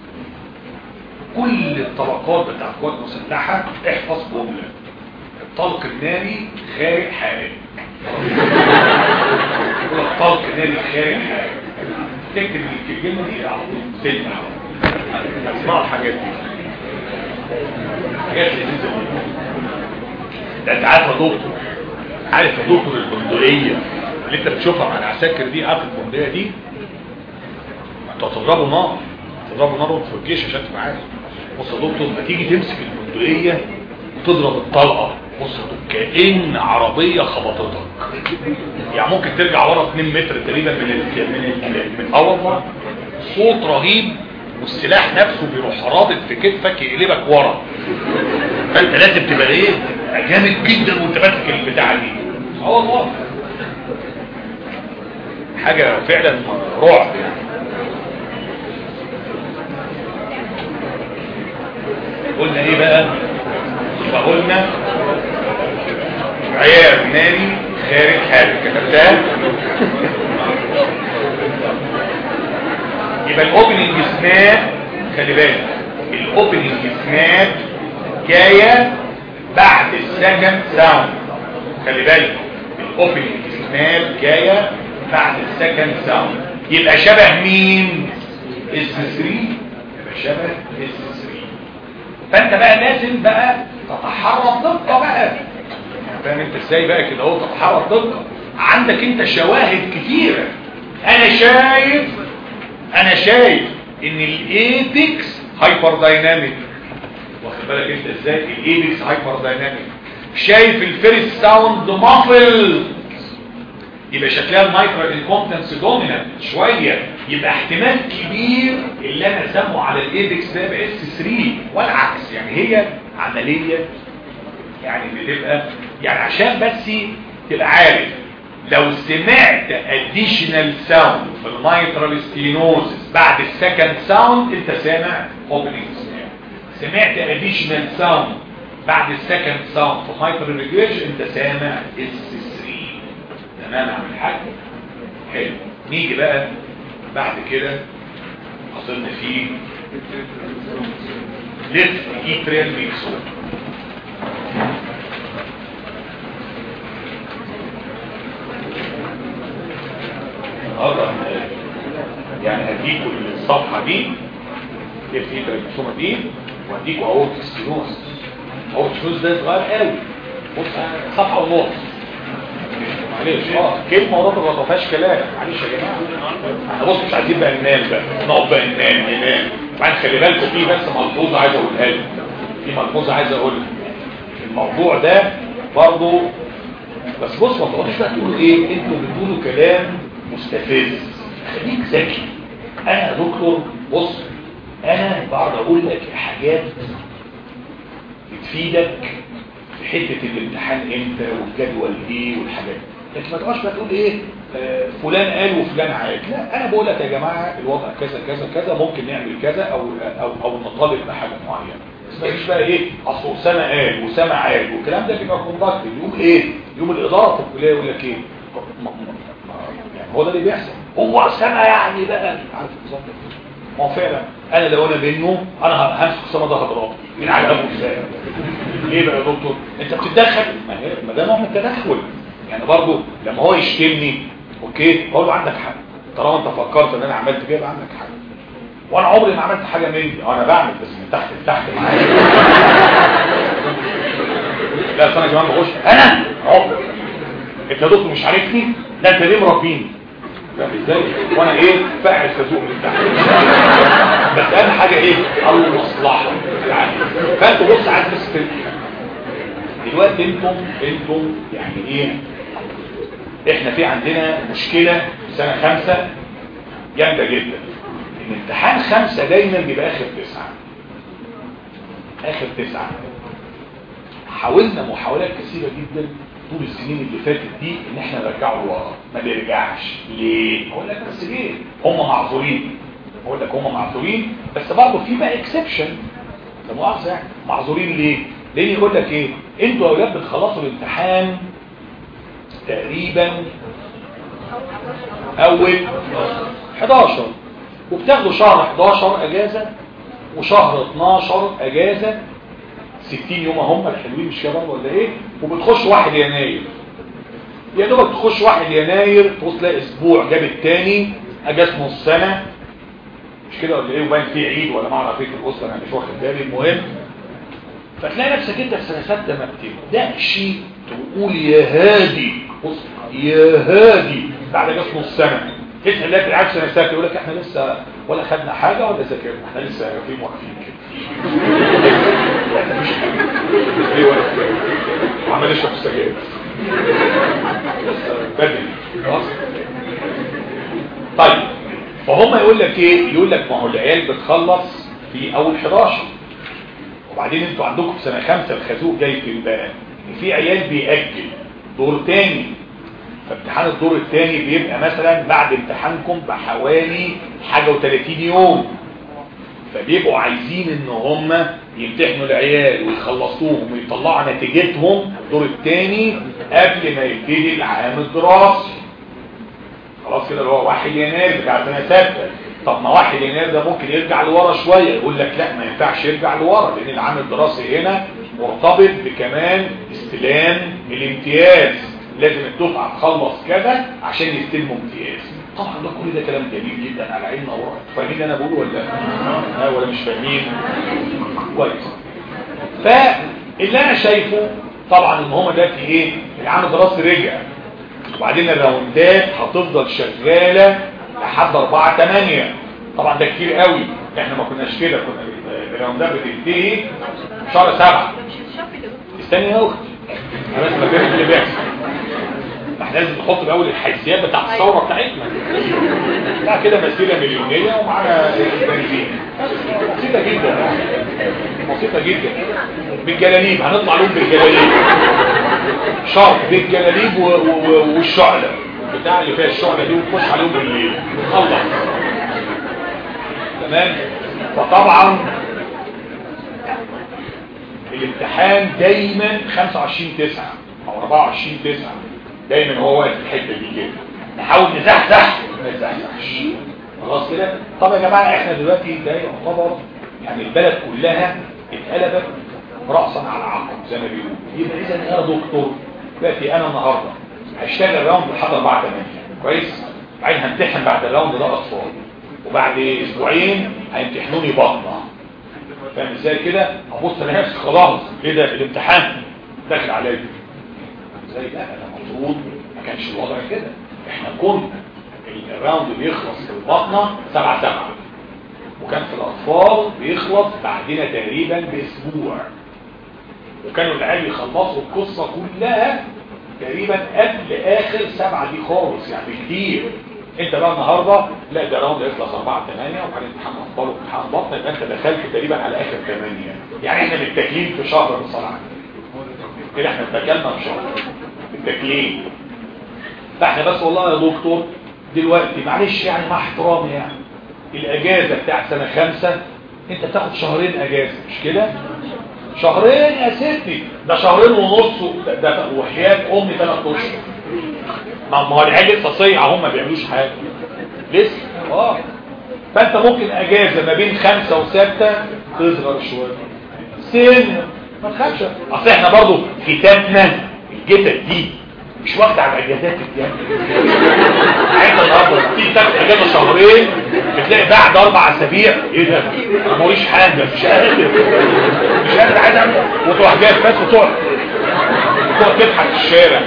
كل الطبقات بتاع القوات المسلحة احفظ جملة. الطلق الناري حارب. يقول الطلق الناري خارج حارب. تكتب الكلمة دي على طول تسمع اسمع الحاجات دي. حاجات لذيذه ده انت عارف يا دكتور. عارف يا دكتور البندقية اللي انت بتشوفها مع العساكر دي عارف البندقية دي؟ أنتوا هتضربوا نار. تضربوا نار في الجيش عشان تبقى عارف. بص يا دكتور لما تيجي تمسك البندقية وتضرب الطلقة. بص يا دكتور كأن عربية خبطتك. يعني ممكن ترجع ورا 2 متر تقريبا من ال من ال من اول صوت رهيب والسلاح نفسه بيروح رابط في كتفك يقلبك ورا. فأنت لازم تبقى إيه؟ جامد جدا وأنت ماسك البتاع دي. آه والله حاجة فعلا رعب يعني. قلنا إيه بقى؟ يبقى قلنا عيار ناري خارج حارب كتبتها؟ يبقى الاوبننج سناب خلي بالك. الاوبننج سناب جاية بعد السكند ساوند خلي بالك. ال opening snap جاية بعد ال second sound يبقى شبه مين؟ S 3 يبقى شبه S 3 فانت بقى لازم بقى تتحرك دقه بقى. فاهم انت إزاي بقى كده؟ اهو تتحرك دقه عندك انت شواهد كتيره أنا شايف أنا شايف ان ال apex hyperdynamic واخد بالك انت إزاي؟ ال apex hyperdynamic شايف ال first sound muffled يبقى شكلها ال mitral incompetence dominant شوية. يبقى احتمال كبير اللي أنا سامعه على ال apex ده ب S 3 والعكس. يعني هي عملية يعني بتبقى يعني عشان بس تبقى عارف لو سمعت additional sound في ال mitral stenosis بعد ال second sound أنت سامع opening سمعت additional sound بعد ال second sound في mitral regurgitation أنت سامع S 3 تمام يا عم الحاج؟ حلو. نيجي بقى بعد كده أظن في left atrial النهارده يعني هديكوا الصفحة دي left atrial myxoma دي وهديكوا اهو stenosis اهو ده صغير قوي. بص صفحة ونص. معلش. آه كلمة ورا ما فيهاش كلام. معلش يا جماعة. إحنا بص مش عايزين بقى ننام بقى. نقعد بقى ننام ننام وبعدين خلي بالكم في بس ملحوظة عايز أقولها لكم في ملحوظة عايز اقولها الموضوع ده برضه بس بص ما تقعدوش بقى تقولوا إيه؟ أنتوا بتقولوا كلام مستفز. خليك ذكي. أنا يا دكتور بص أنا بقعد أقول لك حاجات بتفيدك. حتة الامتحان إمتى والجدول إيه والحاجات لكن ما تقعدش بقى تقول إيه آه فلان قال وفلان عاد. لا أنا بقول لك يا جماعة الوضع كذا كذا كذا ممكن نعمل كذا أو أو أو نطالب بحاجة معينة. بس ما فيش بقى إيه أصل اسامه قال وسامه عاد والكلام ده بيبقى كومباكت يوم إيه؟ يوم الإدارة في الكلية يقول لك إيه؟ يعني هو ده اللي بيحصل. هو اسامه يعني بقى عارف بالظبط ما هو فعلا. أنا لو أنا بينه أنا همسك ده هضربه من أبو اسامه ليه بقى يا دكتور؟ أنت بتتدخل. ما ده نوع من التدخل. يعني برضه لما هو يشتمني أوكي؟ أقول له عندك حق. طالما أنت فكرت إن أنا عملت كده عندك حق. وأنا عمري ما عملت حاجة مني. أنا بعمل بس من تحت لتحت معايا. لا أنا كمان بخش أنا عمري. أنت يا دكتور مش عارفني؟ لا أنت ليه مربيني؟ إزاي؟ وأنا إيه؟ فاعل خازوق من تحت بس اهم حاجة إيه؟ المصلحه يعني فانت بص عايز بس دلوقتي أنتم أنتم يعني إيه؟ إحنا في عندنا مشكلة في سنة خمسة جامدة جدا. إن امتحان خمسة دايما بيبقى آخر تسعة. آخر تسعة. حاولنا محاولات كثيرة جدا طول السنين اللي فاتت دي إن إحنا نرجعه لورا ما بيرجعش ليه؟ أقول لك بس ليه؟ هم معذورين. أقول لك هم معذورين. بس برضه في بقى اكسبشن ده مؤاخذة يعني. معذورين ليه؟ لأن يقول لك إيه؟ أنتوا يا أولاد بتخلصوا الامتحان تقريبا أول 11 وبتاخدوا شهر 11 أجازة وشهر 12 أجازة 60 يوم هم الحلوين مش كده ولا إيه؟ وبتخش 1 يناير. يا دوبك تخش 1 يناير تبص تلاقي أسبوع جاب الثاني اجازه نص سنة. مش كده ولا إيه؟ وباين فيه عيد ولا معنى فكر الأسرة أنا مش واخد بالي. المهم فتلاقي نفسك أنت في سنة سته ما بتبداش تقول يا هادي. بص يا هادي. بعد اجازه نص سنة. تسال لك العيال سنة سته يقول لك إحنا لسه ولا خدنا حاجة ولا ذاكرنا. إحنا لسه في موقفين كده يشرب السجاير؟ طيب. فهم يقول لك إيه؟ يقول لك ما هو العيال بتخلص في أول 11 وبعدين أنتوا عندكم في سنة خمسة الخازوق جاي في بقى في عيال بيأجل دور تاني. فامتحان الدور الثاني بيبقى مثلا بعد امتحانكم بحوالي حاجة و30 يوم. فبيبقوا عايزين إن هم يمتحنوا العيال ويخلصوهم ويطلعوا نتيجتهم الدور الثاني قبل ما يبتدي العام الدراسي. خلاص كده اللي هو 1 يناير بتاع سنة ستة. طب ما 1 يناير ده ممكن يرجع لورا شوية يقول لك لا ما ينفعش يرجع لورا لأن العام الدراسي هنا مرتبط بكمان استلام الامتياز. لازم الدفعة تخلص كذا عشان يستلموا امتياز. طبعا ده كل ده كلام جميل جدا على عيننا ورا فاهمين أنا بقوله ولا لا؟ ولا مش فاهمين. كويس. فاللي أنا شايفه طبعا إن هم دلوقتي إيه؟ العام الدراسي رجع. وبعدين الراوندات هتفضل شغالة لحد 4 8 طبعا ده كتير قوي. إحنا ما كناش كده. كنا الراوندات بتنتهي شهر 7 استني يا أختي أنا بس بفهم اللي بيحصل. ما إحنا لازم نحط الأول الحيثيات بتاعت الثورة بتاعتنا. لا كده مسيره مليونية ومعانا بنزين. بسيطة جدا. بسيطة جدا. بالجلاليب. هنطلع لهم بالجلاليب. شرط. بالجلاليب والشعلة. بتاع اللي فيها الشعلة دي ونخش عليهم بالليل. الله. تمام؟ فطبعا الامتحان دايما 25 9 أو 24 9 دايما هو واقف في الحتة دي كده. نحاول نزحزح. ما نزحزحش خلاص كده؟ طب يا جماعة إحنا دلوقتي ده يعتبر يعني البلد كلها اتقلبت راسا على عقب زي ما بيقولوا. يبقى اذا يا دكتور دلوقتي أنا النهارده هشتغل round لحد 4 8 كويس؟ بعدين همتحن بعد ال round ده أطفال. وبعد أسبوعين هيمتحنوني بطنة. فاهم إزاي كده؟ أبص الاقي نفسي خلاص إيه ده؟ الامتحان داخل عليا. إزاي لا المفروض ما كانش الوضع كده. إحنا كنا ال round بيخلص في البطنة 7 7 وكان في الأطفال بيخلص بعدنا تقريبا بأسبوع. وكانوا العيال يخلصوا القصة كلها تقريبا قبل آخر سبعة دي خالص يعني كتير انت بقى النهارده لا ده راوند يخلص 4 8 وبعدين امتحان أطفال وامتحان بطن يبقى انت دخلت تقريبا على آخر 8 يعني إحنا متكلين في شهر بصراحة. كده إحنا اتكلنا في شهر. التكليم فاحنا بس والله يا دكتور دلوقتي معلش يعني مع احترامي يعني الأجازة بتاعت سنة خمسة انت بتاخد شهرين أجازة مش كده؟ شهرين يا ستي ده شهرين ونص ده, وحياة أمي ثلاث أشهر. ما هو العيال صيعه هم ما بيعملوش حاجة. لسه؟ آه. فأنت ممكن أجازة ما بين خمسة وستة تصغر شوية. سن. ما تخافش. أصل إحنا برضو كتابنا الجتت دي مش واخد على الاجازات الجامده عايز النهارده تيجي تاخد أجازة شهرين بتلاقي بعد أربع أسابيع إيه ده؟ أنا ماليش حاجة مش قادر. مش قادر عايز أعمل وتروح جايب بس وتقعد تقعد تضحك في الشارع.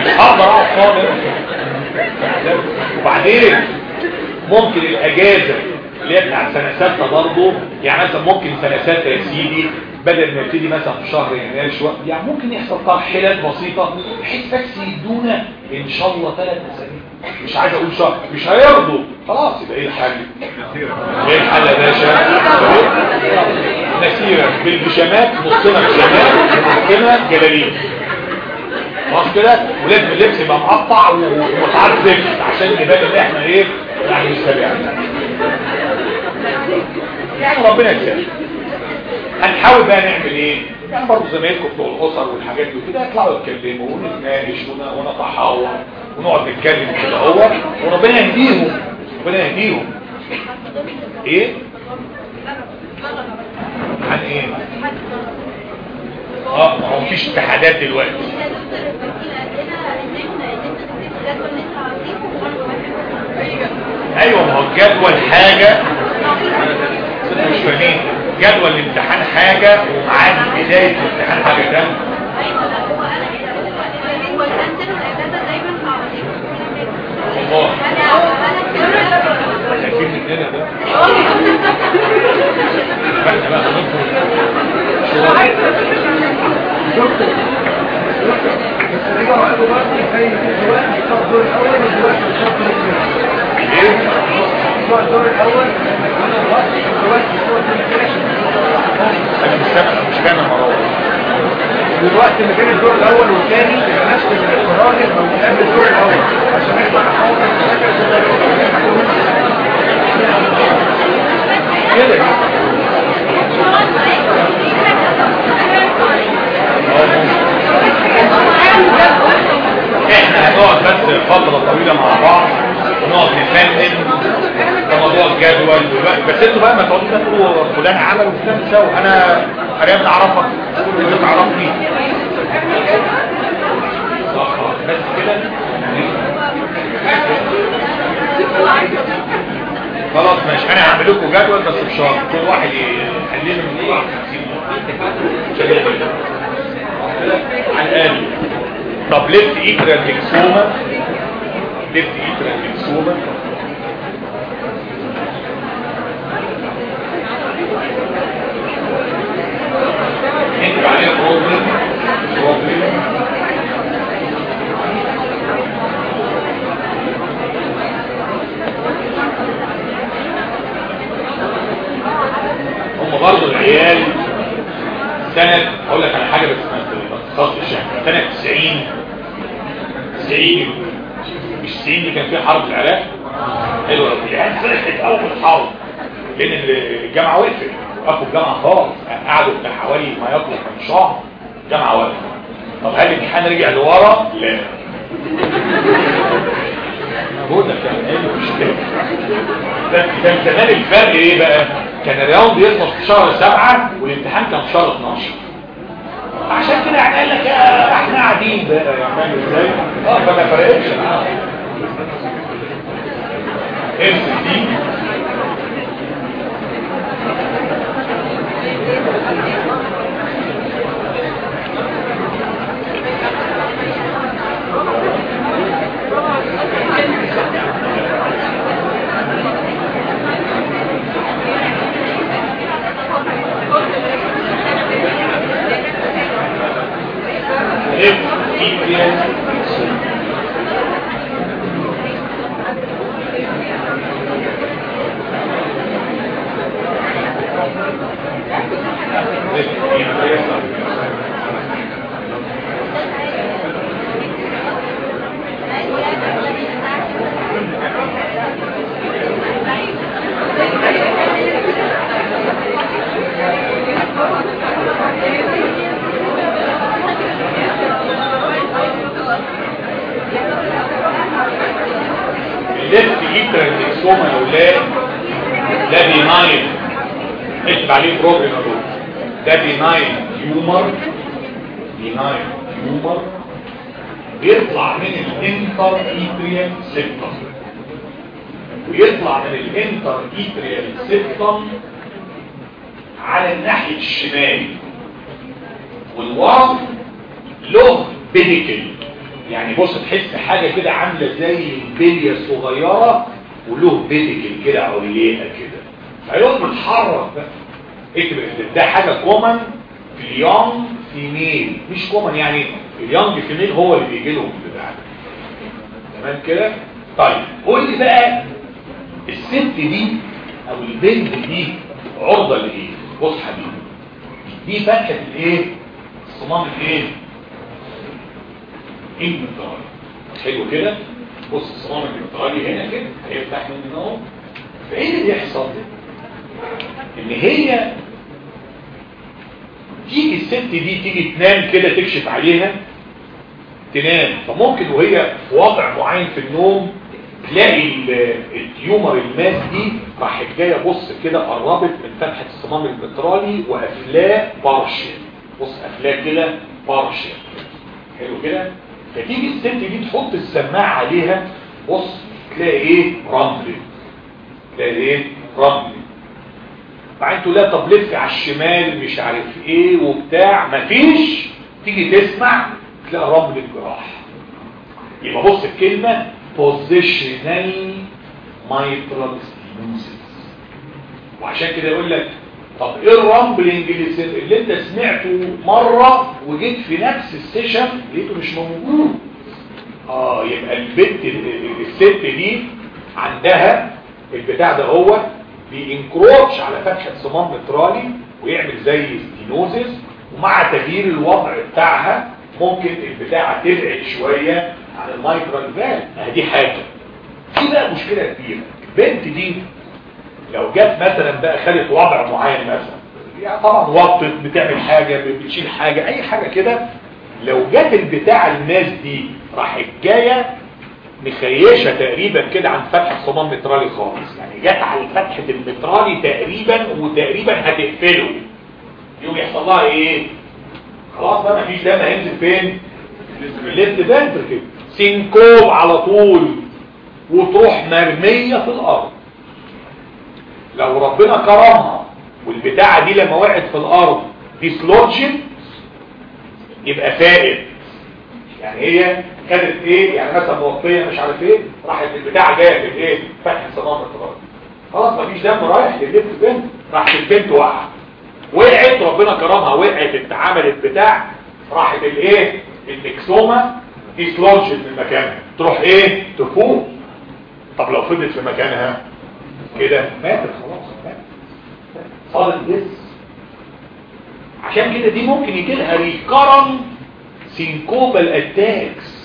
مش هقدر أقعد خالص وبعدين ممكن الأجازة اللي هي بتاع سته برضه يعني مثلا ممكن سنه سته يا سيدي بدل ما يبتدي مثلا في شهر يناير شوية يعني ممكن يحصل ترحيلات بسيطة بحيث بس يدونا إن شاء الله ثلاث أسابيع. مش عايز أقول شهر مش هيرضوا. خلاص يبقى إيه الحل؟ إيه الحل يا باشا؟ مسيره بالبيجامات نصنا بيجامات ونصنا جلاليب. خلاص كده؟ ولازم اللبس يبقى مقطع ومتعذب عشان يبان إن إحنا إيه يعني مش تابعين يعني ربنا يسهل هنحاول بقى نعمل إيه؟ يعني برضه زمايلكم بتوع الأسر والحاجات دي وكده يطلعوا يتكلموا ونتناقش ونتحاور ونقعد نتكلم كده. هو وربنا يهديهم. ربنا يهديهم. إيه؟ عن إيه؟ آه ما هو مفيش اتحادات دلوقتي. أيوه ما هو الجدول حاجة مش فاهمين جدول الامتحان حاجة ومعاد بداية الامتحان حاجة مننا ده إحنا بقى الدور الأول أنا مش فاهم مش فاهم الموضوع والوقت اللي بين الدور الأول والثاني نفس الفراغ أو قبل الدور الأول. عشان نقدر نحاول إحنا هنقعد بس فترة طويلة مع بعض ونقعد في موضوع الجدول بس أنتوا بقى ما تقعدوا تقولوا فلان عمل وفلان سوى. أنا أنا أعرفك. أنت تعرفني. خلاص ماشي. أنا هعمل لكم جدول بس بشرط كل واحد يحلل من الاقل طب left atrial myxoma left atrial myxoma انت عليها problem problem وبرضه العيال سنة أقول لك على حاجة بس ما تخصش يعني سنة 90 90 مش 90 اللي كان فيها حرب العراق حلوة قوي العيال فرحت اول حرب لأن الجامعة وقفت وقفوا الجامعة خالص قعدوا بتاع حوالي ما يطلق من شهر الجامعة وقفت طب هل الامتحان رجع لورا؟ لا. بقول لك يعني إيه المشكلة؟ ده كان زمان الفرق إيه بقى؟ كان الرياض بيخلص في شهر سبعة والامتحان كان في شهر 12 عشان كده يعني قال لك يا إحنا قاعدين بقى. يعني إزاي؟ آه فما فرقتش معاه امسك دي الليفت ايد ترانزكسوما يا أولاد. ده benign اكتب عليه program ده benign tumor benign tumor بيطلع من ال interatrial septum ويطلع من ال interatrial septum على الناحية الشمال. والورم له pedicle يعني بص تحس حاجة كده عاملة زي البلية الصغيرة وليها pedicle كده عليها كده. فيقوم متحرك بقى. اكتب ده حاجة common في ال young female مش common يعني ال young female هو اللي بيجي لهم تمام كده؟ طيب قول لي بقى الست دي أو البنت دي عرضة لإيه؟ بص حبيبي دي فتحة الإيه؟ صمام الإيه؟ المنطقي حلو كده؟ بص الصمام المنطقي هنا كده هيفتح من هنا فإيه اللي بيحصل؟ إن هي تيجي الست دي تيجي تنام كده تكشف عليها تنام. فممكن وهي في وضع معين في النوم تلاقي التيومر الماس دي راح جاية بص كده قربت من فتحة الصمام المترالي وافلاق بارشل بص افلاق كده بارشل حلو كده؟ فتيجي الست دي تحط السماعة عليها بص تلاقي إيه؟ رمل. تلاقي إيه؟ رمل. بعدين تقول لها طب لف على الشمال مش عارف إيه وبتاع. مفيش. تيجي تسمع تلاقي رمل الجراح يبقى بص الكلمة positional mitral stenosis وعشان كده يقول لك طب إيه ال rumbling اللي, انت سمعته مرة وجيت في نفس ال session لقيته مش موجود. آه يبقى البنت الست دي عندها البتاع ده هو بي encroach على فتحة صمام mitral ويعمل زي stenosis ومع تغيير الوضع بتاعها ممكن البتاعة تبعد شوية عن المايكرال فال دي حاجة. في بقى مشكلة كبيرة. البنت دي لو جت مثلا بقى خدت وضع معين مثلا يعني طبعا وطت بتعمل حاجة بتشيل حاجة أي حاجة كده لو جت البتاع الناس دي راح جاية مخيشة تقريبا كده عن فتح الصمام مترالي خالص. يعني جت على فتحة المترالي تقريبا وتقريبا هتقفله. يوم يحصل لها إيه؟ خلاص بقى مفيش دم هينزل فين؟ ال left ventricle syncope على طول وتروح مرمية في الأرض. لو ربنا كرمها والبتاعة دي لما وقعت في الأرض dislodgement يبقى فائد يعني هي كانت إيه؟ يعني مثلا موطية مش عارف إيه راحت البتاعة جاية في إيه فتح صمام المترال خلاص مفيش دم رايح للبنت بنت راحت البنت وقعت. وقعت ربنا كرمها وقعت اتعملت بتاع راحت الإيه؟ المكسومه ديسلوجن من مكانها. تروح إيه؟ تفوق. طب لو فضلت في مكانها كده ماتت. صار الجس عشان كده دي ممكن يجي لها ريكرن سينكوبال اتاكس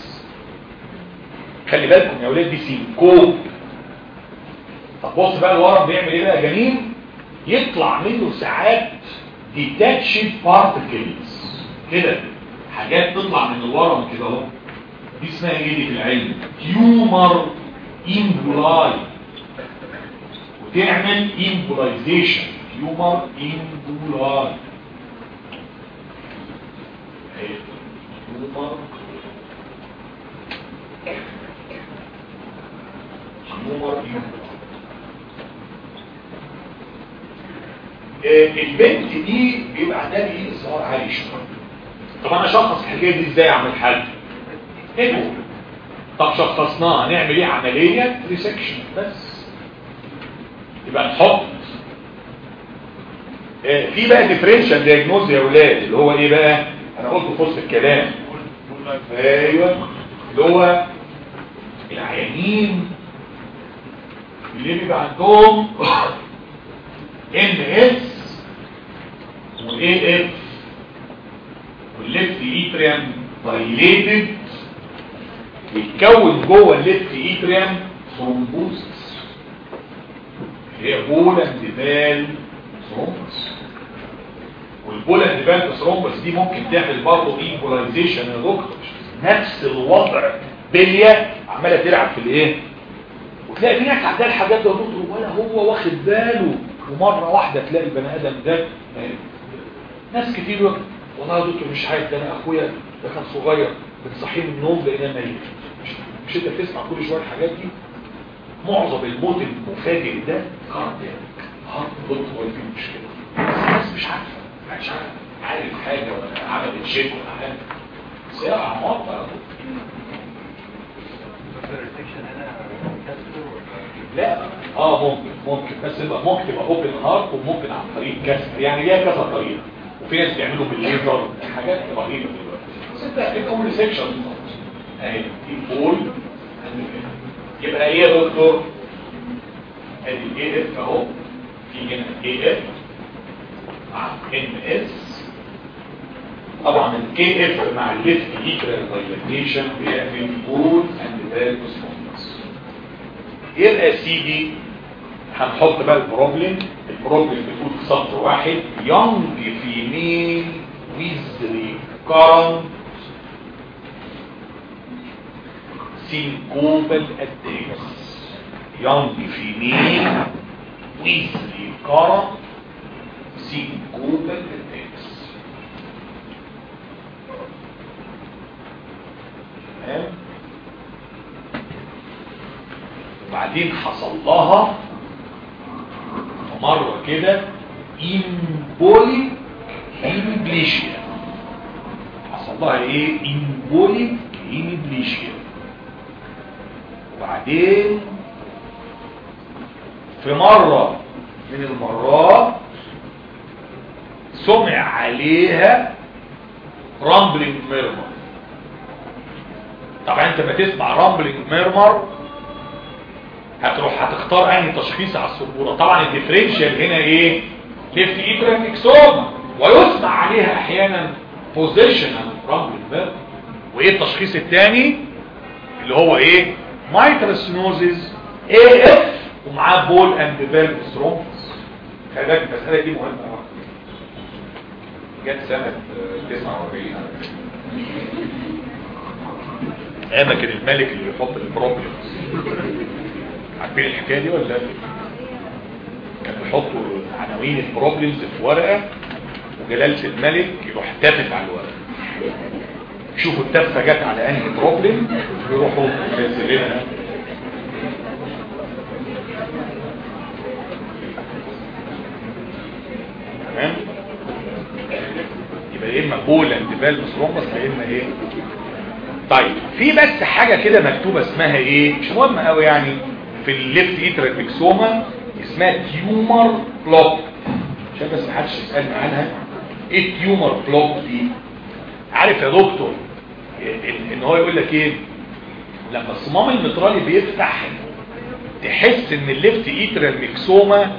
خلي بالكم يا أولاد دي syncope. طب بص بقى الورم بيعمل إيه بقى جميل؟ يطلع منه ساعات detached particles كده حاجات تطلع من الورم كده اهو. دي اسمها إيه دي في العلم؟ tumor emboli وتعمل tumor emboli tumor tumor البنت دي بيبقى عندها إيه ESR عالي شوية. طب أنا أشخص الحكاية دي إزاي أعمل حل إيه طب شخصناها نعمل إيه؟ عملية resection بس. يبقى نحط في بقى differential diagnosis يا أولاد اللي هو إيه بقى؟ أنا قلت في وسط الكلام. أيوه اللي هو العيانين اللي بيبقى عندهم MS وال AF وال left atrium dilated يتكون جوه ال left atrium thrombosis هي بولاندبال ثرومبس والبولاندبال ثرومبس دي ممكن تعمل برضه embolization يا نفس الوضع بلية عمالة تلعب في الايه؟ وتلاقي في ناس عندها الحاجات ده دكتور ولا هو واخد باله ومرة واحدة تلاقي البني آدم ده ناس كتير والله يا دكتور مش عارف ده أنا أخويا ده كان صغير بنصحيه من النوم لقيناه ميت. مش, أنت بتسمع كل شوية الحاجات دي؟ معظم الموت المفاجئ ده cardiac heart فيه مشكله الناس مش عارفة. مش عارف حاجة ولا عملت check ولا اعمار بقى. يا دكتور. لا. آه ممكن ممكن. بس يبقى ممكن تبقى open heart وممكن عن طريق قسطرة. يعني ليها كذا طريقة. وفي ناس بيعملوا بالليزر. حاجات رهيبة دلوقتي. بس انت هتبقى اول سيكشن اهي دي بول يبقى إيه يا دكتور؟ ادي الاي اف أهو. في هنا اي اف إن اس طبعا الاي اف مع الليفت ايترال دايلاتيشن بيعمل بول اند بال ريسبونس يبقى سي دي هنحط بقى البروبلم البروبلم بتقول في سطر واحد. Young female with recurrent syncopal attacks young female with recurrent syncopal attacks تمام؟ وبعدين حصل لها مرة كده emboli hemiplegia حصل لها إيه؟ emboli hemiplegia وبعدين في مرة من المرات سمع عليها rumbling murmur. طبعا انت ما تسمع rumbling murmur هتروح هتختار انهي تشخيص على السبورة؟ طبعا ال differential هنا إيه؟ left atrial myxoma ويسمع عليها أحيانا positional rumbling murmur. وايه التشخيص الثاني اللي هو إيه؟ mitral stenosis AF ومعاه ball and valve thrombus خلي بالك المسألة دي مهمة جت سنة 49 أنا كان الملك اللي يحط ال problems عارفين الحكاية دي ولا؟ لا كان بيحطوا عناوين ال problems في ورقة وجلالة الملك يروح تافت على الورقة. شوفوا التفة جت على أنهي problem يروحوا منزلينها. تمام؟ يا اما ball and valve thrombus يا اما إيه. طيب في بس حاجة كده مكتوبة اسمها إيه؟ مش مهم قوي يعني. في ال left atrial myxoma اسمها tumor plop. عشان بس محدش يسالني عنها. إيه ال tumor plop دي؟ عارف يا دكتور إن هو يقول لك إيه؟ لما الصمام المترالي بيفتح تحس إن ال left atrial myxoma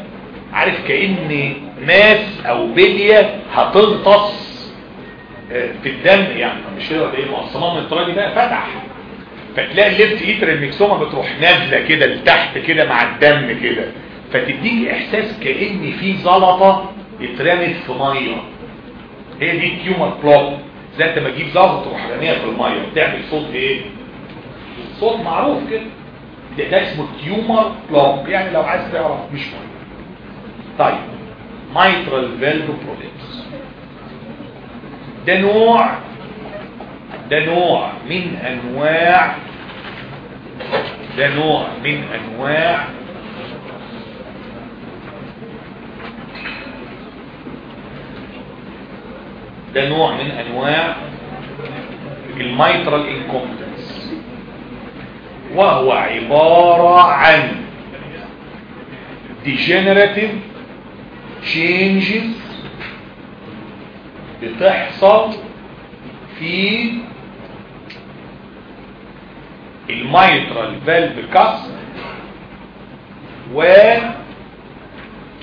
عارف كأن mass أو بلية هتغطس في الدم يعني مش ولا إيه ما هو الصمام المترالي بقى فتح. فتلاقي ال left atrial myxoma بتروح نازلة كده لتحت كده مع الدم كده. فتديك إحساس كأن في زلطة اترمت في مية. هي دي ال tumor plop زي انت ما تجيب زلطة تروح راميها في المية بتعمل صوت إيه؟ صوت معروف كده. ده, ده اسمه tumor plop يعني لو عايز تعرف مش مهم. طيب mitral valve prolapse ده نوع. ده نوع من أنواع. ده نوع من أنواع. ده نوع من أنواع ال mitral incompetence وهو عبارة عن degenerative changes بتحصل في ال mitral valve cusps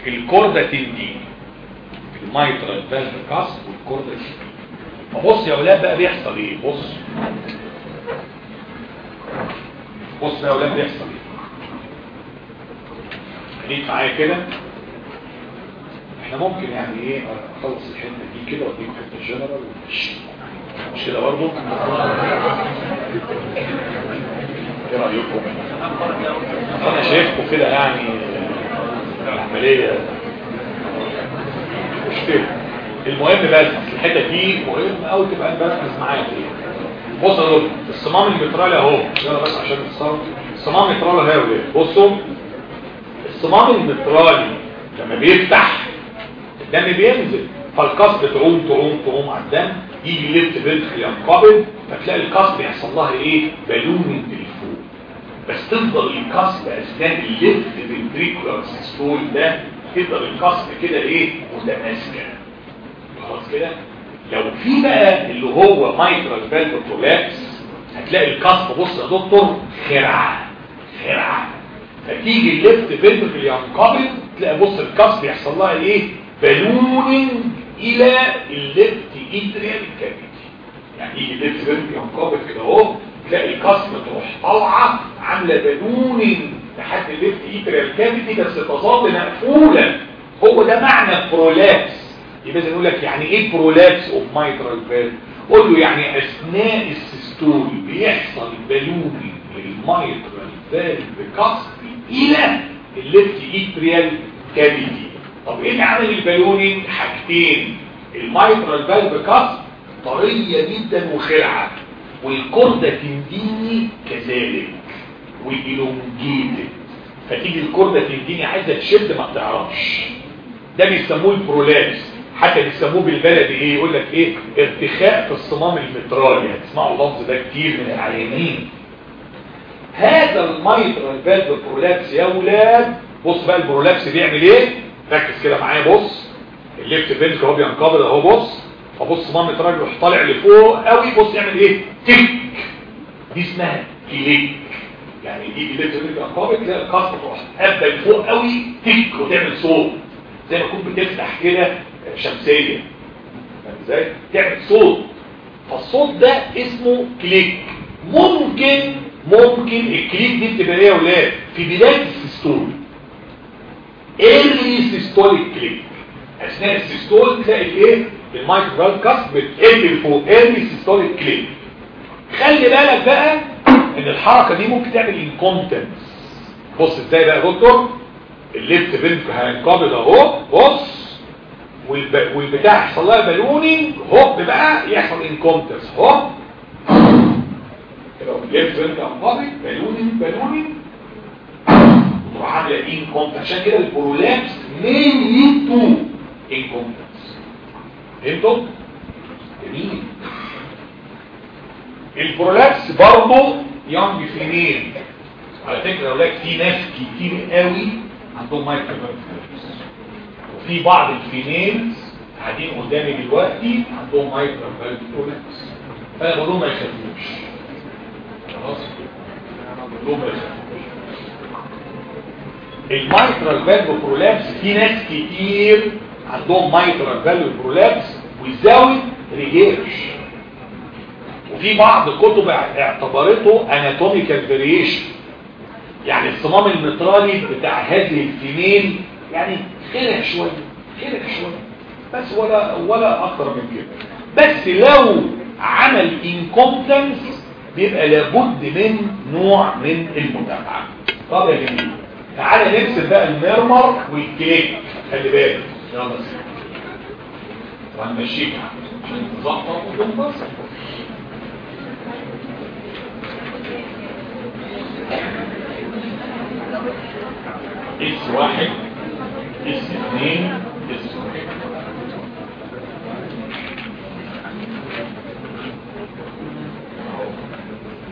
وال chordae tendineae ال mitral valve cusps وال chordae tendineae فبص يا أولاد بقى بيحصل إيه؟ بص. بص يا أولاد بيحصل إيه؟ خليك معايا كده. إحنا ممكن يعني إيه أخلص الحته دي كده واديك حتة جنرال مش كده برضه؟ إيه رأيكم؟ أنا شايفكم كده يعني العملية مش كده. المهم بس الحتة دي مهم قوي تبقى مركز معايا فيها بص يا الصمام المترالي أهو. يلا بس عشان الصمام. الصمام المترالي اهو بصوا الصمام المترالي لما بيفتح الدم بينزل فالقصب تعوم تعوم تعوم على الدم يجي الليفت فنتركل ينقبض فتلاقي القصب يحصل لها إيه؟ بالون لفوق بس تفضل ال cusp أثناء ال left ventricular systole ده تفضل ال cusp كده إيه؟ متماسكة. خلاص كده؟ لو في بقى اللي هو mitral valve هتلاقي ال cusp بص يا دكتور خرعة خرعة. فتيجي ال left ventricle ينقبض تلاقي بص ال cusp يحصل لها إيه؟ ballooning إلى ال left atrial cavity يعني يجي ال left ventricle ينقبض كده أهو تلاقي ال cusp تروح طالعة عاملة ballooning لحد ال left atrial cavity بس تظل مقفولة. هو ده معنى prolapse يبقى زي نقول لك يعني إيه prolapse of mitral valve قول له يعني أثناء ال systole بيحصل ballooning لل mitral valve cusps إلى ال left atrial cavity طب إيه عمل ال ballooning حاجتين؟ ال mitral valve cusps طريه جدا وخرعة وال chordae tendineae كذلك وال elongated فتيجي ال chordae tendineae عايزة تشد ما بتعرفش. ده بيسموه ال prolapse. حتى بيسموه بالبلدي إيه؟ يقول لك إيه؟ ارتخاء في الصمام المترالي هتسمعوا اللفظ ده كتير من العيانين. هذا ال mitral valve prolapse يا ولاد. بص بقى ال prolapse بيعمل إيه؟ ركز كده معايا بص ال left vent هو بينقبض اهو بص فبص الصمام المترالي يروح طالع لفوق قوي بص يعمل إيه؟ تك دي اسمها click. يعني دي ال left vent بينقبض تلاقي ال cusp تروح ابدا لفوق قوي تك وتعمل صوت. زي ما تكون بتفتح كده شمسية. فاهم إزاي؟ تعمل صوت. فالصوت ده اسمه click. ممكن ممكن ال click دي بتبقى إيه يا ولاد. في بداية ال systole early systolic click اثناء ال systole تلاقي إيه ال mitral cusp بتطلع لفوق early systolic click خلي بالك بقى إن الحركة دي ممكن تعمل incompetence بص إزاي بقى يا دكتور؟ ال left vent هينقبض أهو بص والب... والبتاع يحصل لها ballooning هوب بقى يحصل incompetence هوب. كده ال left vent هينقبض ballooning ballooning وتروح عامله incompetence عشان كده ال prolapse may lead to incompetence فهمتوا؟ جميل ال prolapse برضه young female على فكره أقول لك في ناس كتير قوي عندهم mitral prolapse وفي بعض ال females قاعدين قدامي دلوقتي عندهم mitral prolapse فانا بقول لهم ما يخافوش خلاص بقول لهم ما يخافوش ال mitral valve prolapse في ناس كتير عندهم mitral valve prolapse without regurge وفي بعض الكتب اعتبرته anatomical variation يعني الصمام المترالي بتاع هذه ال female يعني خرع شوية خرع شوية بس ولا ولا أكتر من كده بس لو عمل incompetence بيبقى لابد من نوع من المتابعه طب يا جميل تعالى نرسم بقى ال murmur وال click خلي بالك. يلا. وهنمشيك عشان تظبط وتنبسط اس واحد اس اثنين اس واحد.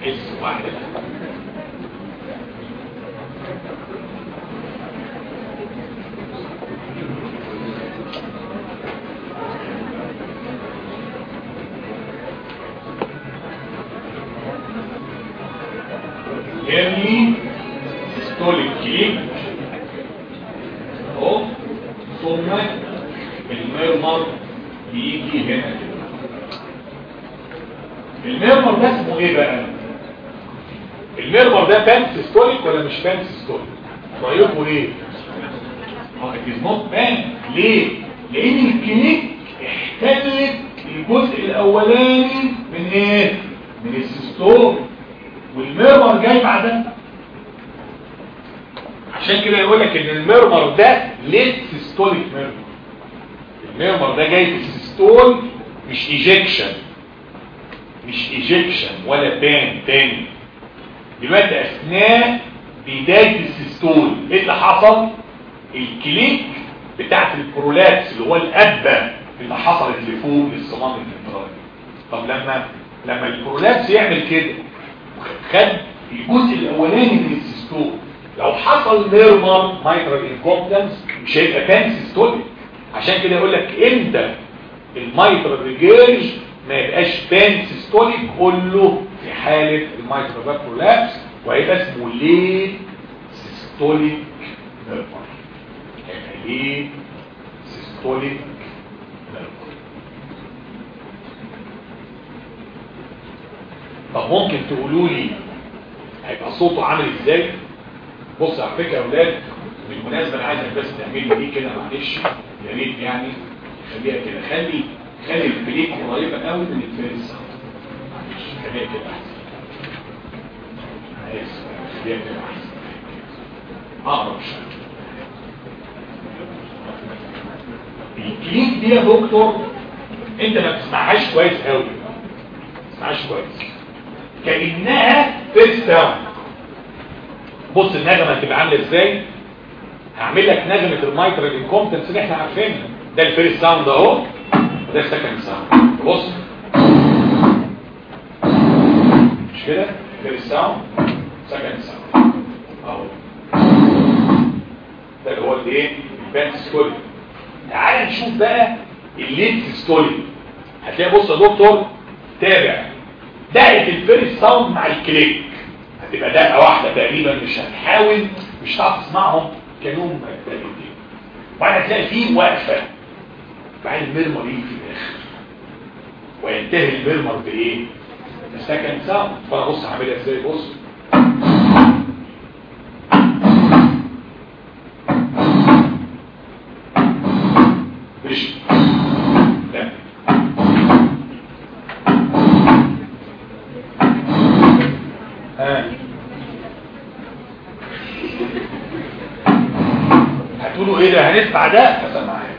اس واحد. لما لما ال prolapse يعمل كده خد الجزء الأولاني من ال systole. لو حصل murmur mitral incompetence مش هيبقى pan systolic عشان كده يقول لك إمتى ال mitral regurge ما يبقاش pan systolic كله في حالة ال mitral prolapse وهيبقى اسمه late systolic murmur هيبقى late systolic murmur طب ممكن تقولوا لي هيبقى صوته عامل إزاي؟ بص على فكرة يا أولاد بالمناسبة أنا عايزك بس تعمل دي كده معلش. يا ريت يعني خليها كده. خلي خلي ال click قريبة قوي من ال first معلش خليها كده أحسن. عايز خليها كده أحسن. أقرب شوية. ال click دي يا دكتور أنت ما بتسمعهاش كويس قوي. ما بتسمعهاش كويس. كأنها first sound بص النغمة هتبقى عاملة إزاي؟ هعمل لك نغمة ال mitral incompetence اللي إحنا عارفينها. ده ال first sound أهو. وده ال second sound. بص. مش كده؟ first sound second sound. أهو. ده اللي هو الايه ال pan systolic. تعال نشوف بقى ال late systolic. هتلاقي بص يا دكتور تابع. دقه ال first sound مع ال click هتبقى دقة واحدة تقريبا مش هتحاول مش هتعرف تسمعهم كانهم دقتين وبعدين هتلاقي فيه وقفة. بعدين ال murmur يجي في الآخر. وينتهي ال murmur بإيه؟ second sound فأنا بص هعملها إزاي؟ بص مش لا ها هتقولوا إيه ده هنسمع ده هسمعها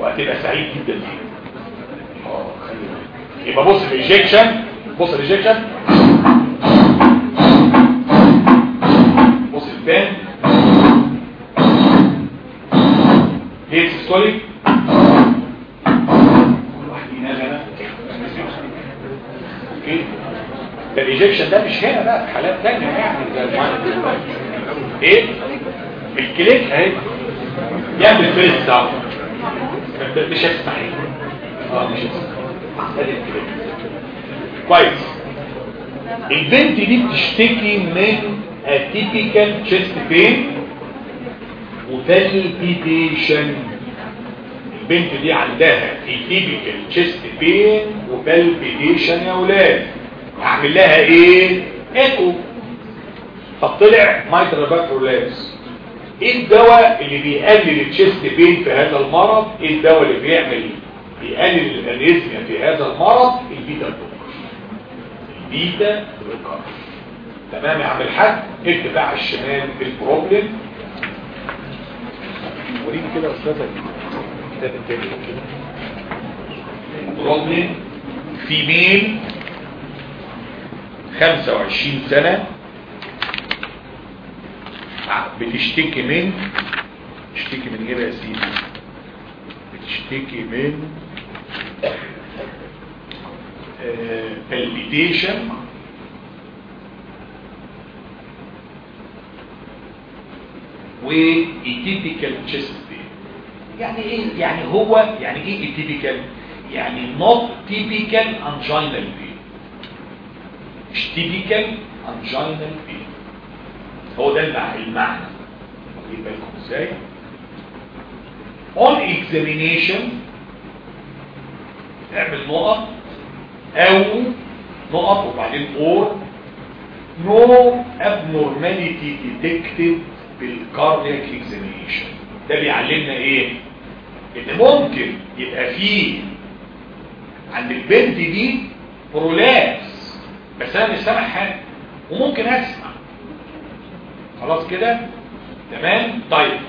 وهتبقى سعيد جدا فيه آه خلي بالك يبقى بص الريجكشن بص البان هي سيستوليك كل واحد ينغنى أوكي ده الريجكشن ده مش هنا بقى حالات تانية يعني. إيه؟ ال click اهي يعمل first sound مش هتسمع آه مش ال click. كويس البنت دي بتشتكي من atypical chest pain و palpitation البنت دي عندها atypical chest pain و palpitation يا ولاد اعمل لها إيه ايكو فطلع mitral prolapse إيه الدواء اللي بيقلل ال chest pain في هذا المرض إيه الدواء اللي بيعمل بيقلل الانيزميا في هذا المرض ال beta blocker blocker تمام يا عم الحاج؟ على الشمال ال problem. وريني كده يا استاذه الكتاب التاني. problem. female 25 سنة. بتشتكي من؟ بتشتكي من إيه بقى يا سيدي؟ بتشتكي من palpitation و atypical chest يعني إيه؟ يعني هو يعني إيه ايتيبيكال يعني not typical anginal pain. مش typical anginal pain. هو ده المع- المعنى. واخدين بالكم إزاي؟ On examination اعمل نقط. أو نقط وبعدين or no abnormality detected بال cardiac examination. ده بيعلمنا إيه؟ إن ممكن يبقى فيه عند البنت دي prolapse بس أنا مش سامع حاجة. وممكن أسمع. خلاص كده؟ تمام؟ طيب.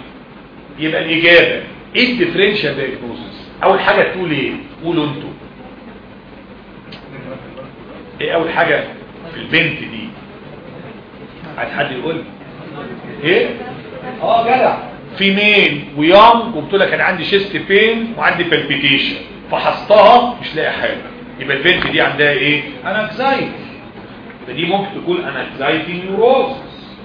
يبقى الإجابة. إيه ال differential diagnosis أول حاجة تقول إيه؟ قولوا أنتوا. إيه اول حاجة في البنت دي؟ عايز حد يقول؟ إيه؟ آه جدع. female و young وبتقول لك أنا عندي chest pain وعندي palpitation فحصتها مش لاقي حاجة. يبقى البنت دي عندها إيه؟ أنا anxiety يبقى دي ممكن تكون أنا anxiety neurosis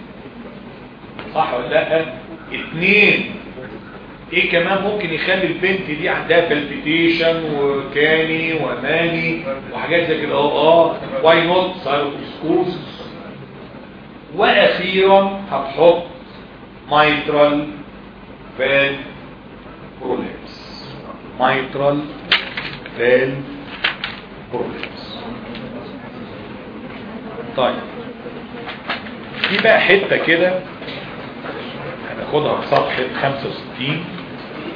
صح ولا لأ؟ اتنين إيه كمان ممكن يخلي البنت دي عندها palpitation وكاني وماني وحاجات زي كده. آه why not thyrotoxicosis وأخيرا هتحط mitral valve prolapse mitral valve prolapse طيب. في بقى حتة كده هناخدها في صفحه 65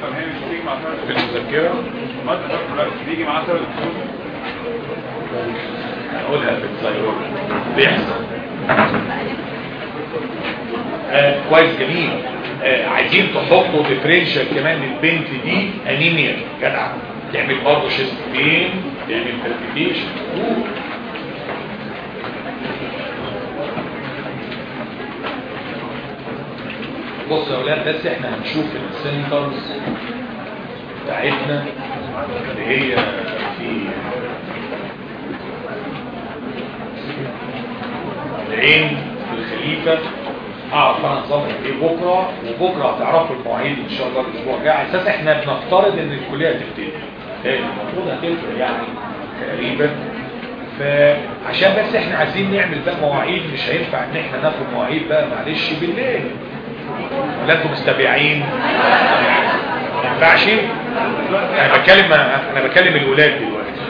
طب هي مش بتيجي مع في المذكره ما تقدر بيجي مع سبب هنقولها في الزيرون بيحصل. آه كويس جميل. آه عايزين تحطوا ديفرنشال كمان للبنت دي أنيميا. جدع. تعمل برضه شيست بين تعمل بالبيتيشن بص يا أولاد بس إحنا هنشوف السنترز بتاعتنا اللي هي في العين في الخليفة. اعرف أنا نظام إيه بكرة وبكرة هتعرفوا المواعيد إن شاء الله الأسبوع الجاي. على أساس إحنا بنفترض إن الكلية هتبتدي. إيه، المفروض هتبتدي يعني تقريبا. فعشان بس إحنا عايزين نعمل بقى مواعيد مش هينفع إن إحنا ناخد مواعيد بقى معلش بالليل. ولا أنتم مستبيعين ما ينفعش. أنا بتكلم أنا بكلم الولاد دلوقتي.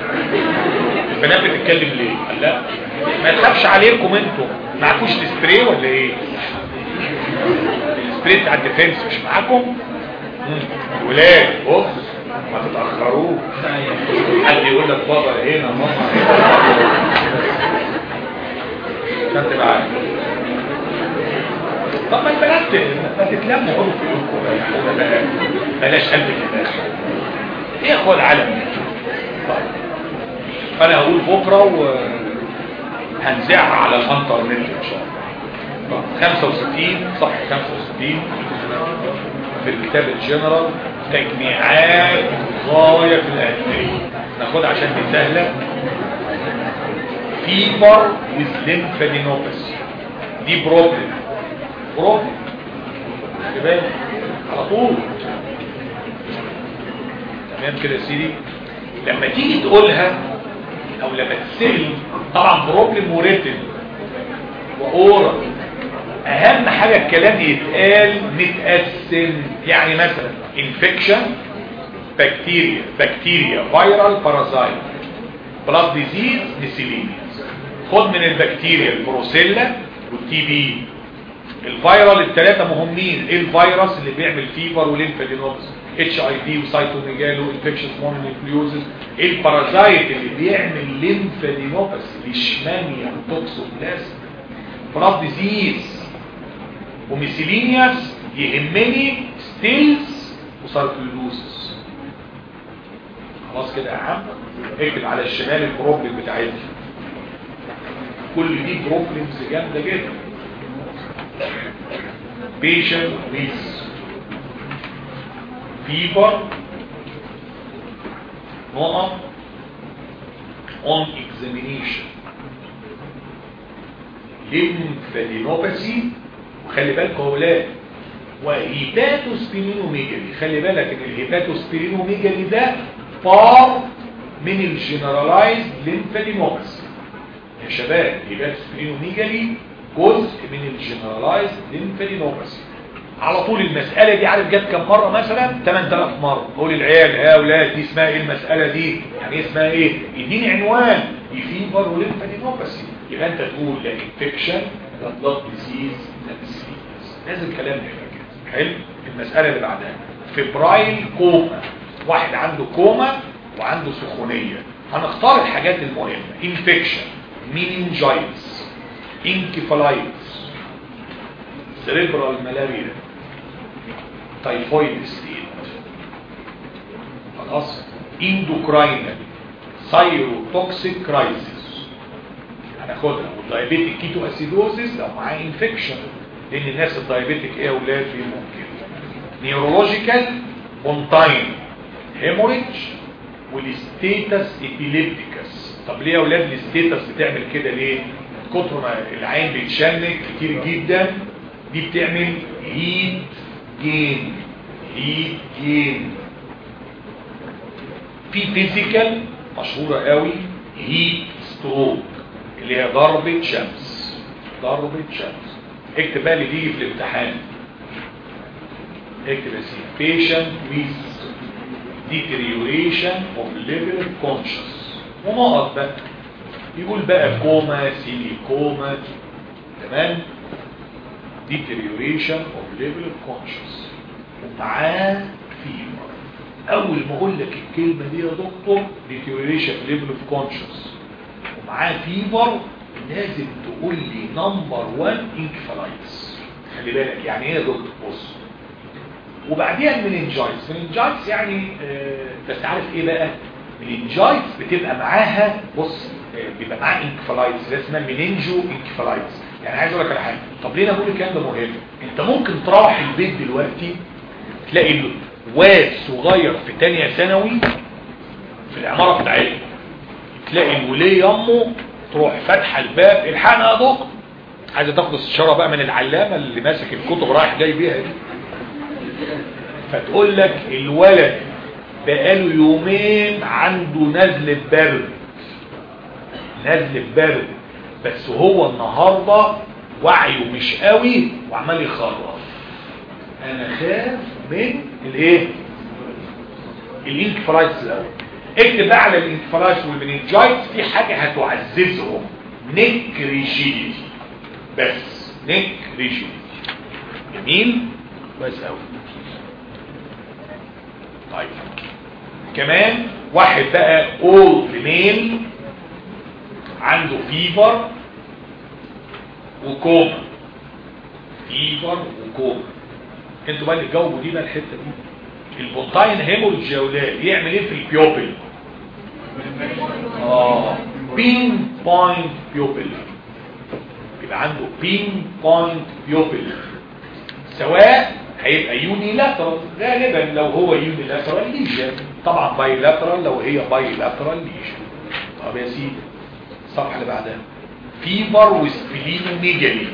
البنات بتتكلم ليه؟ لا. ما تخافش عليكم أنتم معكوش السبراي ولا إيه؟ السبراي بتاع ال defense مش معاكم. الولاد بص ما تتأخروش. حد يقول لك بابا هنا ماما هنا. عشان تبقى عارف طب ما البنات ما تتلموا يعني بلاش قلب كده إيه يا اخوان العالم. طيب. فانا هقول بكرة وهنزعها على الانترنت إن شاء الله. طيب. 65 صفحة 65 في الكتاب الجنرال. تجميعات غاية في الاهميه ناخدها عشان دي سهلة. fever with lymphadenopathy دي problem. problem كده على طول. تمام كده يا سيدي. لما تيجي تقولها أو لما تسأل طبعا problem written و oral أهم حاجة الكلام يتقال متقسم. يعني مثلا infection بكتيريا بكتيريا viral parasite blood disease miscellaneous خد من البكتيريا ال Brucella وال TB ال viral الثلاثه مهمين. إيه الفيروس اللي بيعمل fever و lymphadenopathy HIV و cytomegalo infectious mononucleosis إيه ال parasite اللي بيعمل lymphadenopathy leishmania toxoplasma blood disease و miscellaneous يهمني Still's و sarcoidosis خلاص كده يا عم. اكتب على الشمال ال problem بتاعتي كل دي problems جامدة جدا. Patient with fever نقط on examination. Lymphadenopathy وخلي بالك أولاد و hepatosplenomegaly خلي بالك إن ال hepatosplenomegaly ده part من ال generalized lymphadenopathy يا شباب ال hepatosplenomegaly جزء من ال generalized lymphadenopathy على طول المسألة دي عارف جت كم مرة مثلا؟ 8000 مرة. قول العيال يا أولاد دي اسمها إيه المسألة دي؟ يعني اسمها إيه؟ يديني عنوان. fever و lymphadenopathy يبقى أنت تقول لا infection لا blood disease لا disease لازم كلام كده حلو؟ المسألة اللي بعدها. febrile coma واحد عنده كوما وعنده سخونية. هنختار الحاجات المهمة. infection meningitis encephalitis. cerebral malaria. typhoid state. خلاص. endocrinal. thyrotoxic crisis. هناخدها. وال diabetic ketoacidosis لو معاه infection. لأن الناس ال diabetic إيه أولاد؟ كده neurological pontine hemorrhage وال status epilepticus. طب ليه يا أولاد؟ ال status بتعمل كده ليه؟ كتر ما العيان بيتشنج كتير جدا دي بتعمل heat gain heat gain في physical مشهورة قوي heat stroke اللي هي ضربة شمس. ضربة شمس. اكتب بقى اللي تيجي في الامتحان. اكتب سيدي patient with deterioration of level of conscious ونقط بقى. يقول بقى coma semi coma تمام؟ deterioration of level of ومعاه fever أول ما أقول لك الكلمة دي يا دكتور deterioration level of conscious ومعاه fever لازم تقول لي number 1 encephalitis خلي بالك يعني إيه يا دكتور؟ بص. وبعديها ال meningitis meningitis يعني آه عارف إيه بقى؟ meningitis بتبقى معاها بص بيبقى معاها encephalitis ده اسمها meningoencephalitis. يعني عايز أقول لك على حاجة طب ليه أنا بقول الكلام ده مهم؟ أنت ممكن تروح البيت دلوقتي تلاقي واد صغير في تانية ثانوي في العمارة بتاعتنا تلاقي الوليه أمه تروح فاتحة الباب الحقنا يا دكتور عايزة تاخد استشارة بقى من العلامة اللي ماسك الكتب رايح جاي بيها دي. فتقول لك الولد بقاله يومين عنده نزل برد نزل برد بس هو النهاردة وعيه مش قوي وعمال يخرف. أنا أخاف من الإيه؟ ال encephalitis الأول. اكتب على ال encephalitis وال meningitis في حاجة هتعززهم. neck rigidity بس neck rigidity جميل؟ كويس قوي طيب. كمان واحد بقى old male. عنده fever و coma. fever و coma. أنتوا بقى اللي تجاوبوا دي بقى الحتة دي. ال pontine hemorrhage يا ولاد يعمل إيه في ال pupil؟ آه pinpoint pupil يبقى عنده pinpoint pupil سواء هيبقى unilateral غالبا لو هو unilateral lesion طبعا bilateral لو هي bilateral lesion طب يا سيدي. الصفحة اللي بعدها. fever و splenomegaly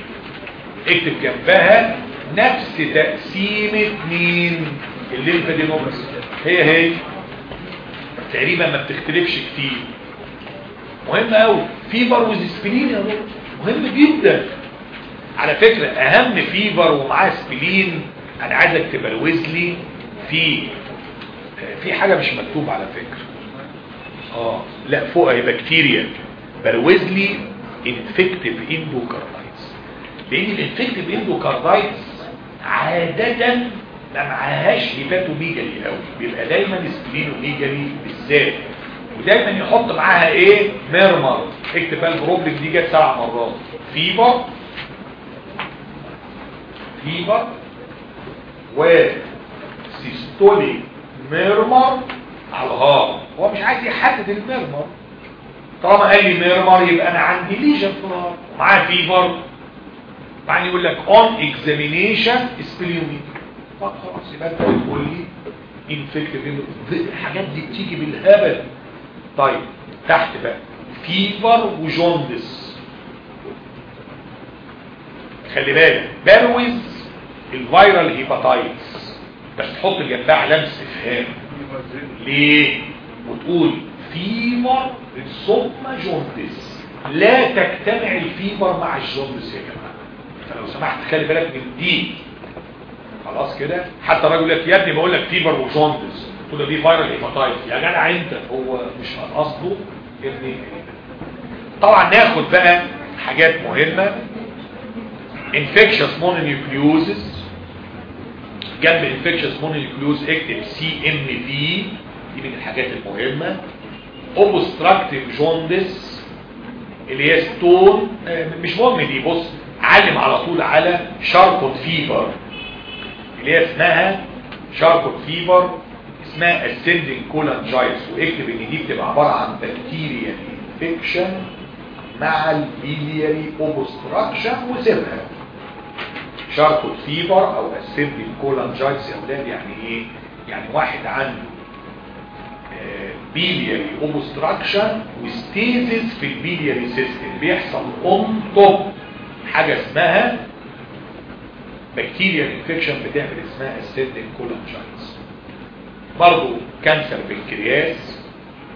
اكتب جنبها نفس تقسيمة مين؟ ال lymphadenopathy هي هي. تقريبا ما بتختلفش كتير. مهم قوي fever و spleen يا دكتور مهم جدا. على فكرة أهم fever ومعاه spleen أنا عايزك تبروز لي في في حاجة مش مكتوب على فكرة. آه. لا فوق هي بكتيريا بروز لي infective endocarditis لأن ال infective endocarditis عادة ما معهاش hepatomegaly قوي بيبقى دايما splenomegaly بالذات. ودايما يحط معاها إيه؟ murmur اكتب بقى ال problem دي جت سبع مرات. fever fever و systolic murmur على ال heart هو مش عايز يحدد ال murmur طالما قال لي murmur يبقى أنا عندي lesion في ال heart ومعاه fever بعدين يقول لك on examination splenomegaly طب خلاص يبقى أنت بتقول لي infective الحاجات دي بتيجي بالهبل. طيب تحت بقى. fever و jaundice خلي بالك بروز ال viral hepatitis بس تحط جنبها علامه استفهام ليه؟ وتقول fever ثم jaundice لا تجتمع ال fever مع ال jaundice يا جماعة. فلو سمحت خلي بالك من دي. خلاص كده؟ حتى الراجل يقول لك يا ابني بقول لك fever و jaundice تقول له دي viral hepatitis يا جدع أنت. هو مش قصده ابني طبعا ناخد بقى حاجات مهمة. infectious mononucleosis جنب infectious mononucleosis اكتب CMV دي من الحاجات المهمة. obstructive jaundice اللي هي stone مش مهم دي بص علم على طول على Charcot fever اللي هي اسمها Charcot fever اسمها ascending cholangitis. واكتب إن دي بتبقى عبارة عن bacterial infection مع ال biliary obstruction وسيبها Charcot fever أو ascending cholangitis يا أولاد يعني إيه؟ يعني واحد عنده biliary obstruction و stasis في ال biliary system بيحصل on top حاجة اسمها bacterial infection بتعمل اسمها ascending cholangitis برضو cancer pancreas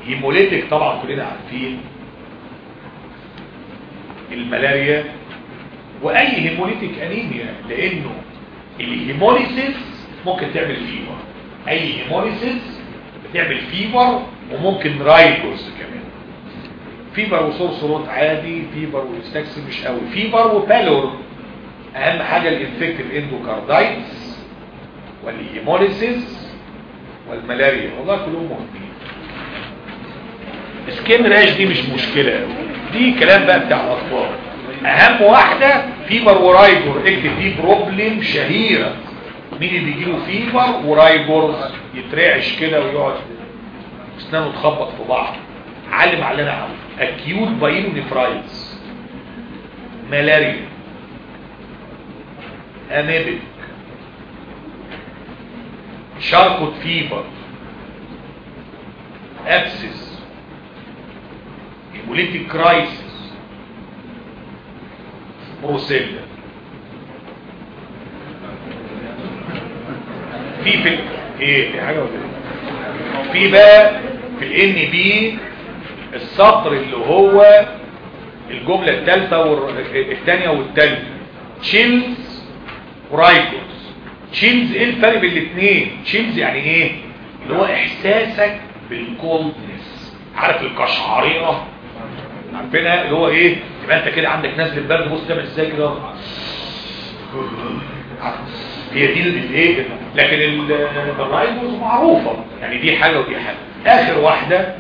hemolytic طبعا كلنا عارفين. الملاريا. وأي hemolytic anemia لأنه ال hemolysis ممكن تعمل fever أي hemolysis بتعمل fever وممكن rigors كمان. fever و sore throat عادي fever ويستكسل مش قوي. fever و pallor أهم حاجة ال infective endocarditis وال hemolysis والملاريا. والله كلهم مهمين skin rash دي مش مشكلة دي كلام بقى بتاع الأطفال. أهم واحدة fever و rigor إكتب دي problem شهيرة. مين اللي بيجيله fever و rigor يترعش كده ويقعد اسنانه تخبط في بعض. علم أنا عاوزه acute pyelonephritis ملاريا amoebic Charcot fever abscess hemolytic crisis brucella في في إيه في حاجة ولا إيه؟ في بقى في ال N.B. السطر اللي هو الجملة الثالثه والثانيه والثالثه chills و rigors chills إيه الفرق بين الاثنين chills يعني إيه؟ اللي هو إحساسك بال coldness عارف القشعريره عارفينها؟ اللي هو إيه؟ تبقى أنت كده عندك نزله برد بص تعمل إزاي كده. هي دي الايه لكن ال rigors معروفة. يعني دي حاجة ودي حاجة. آخر واحدة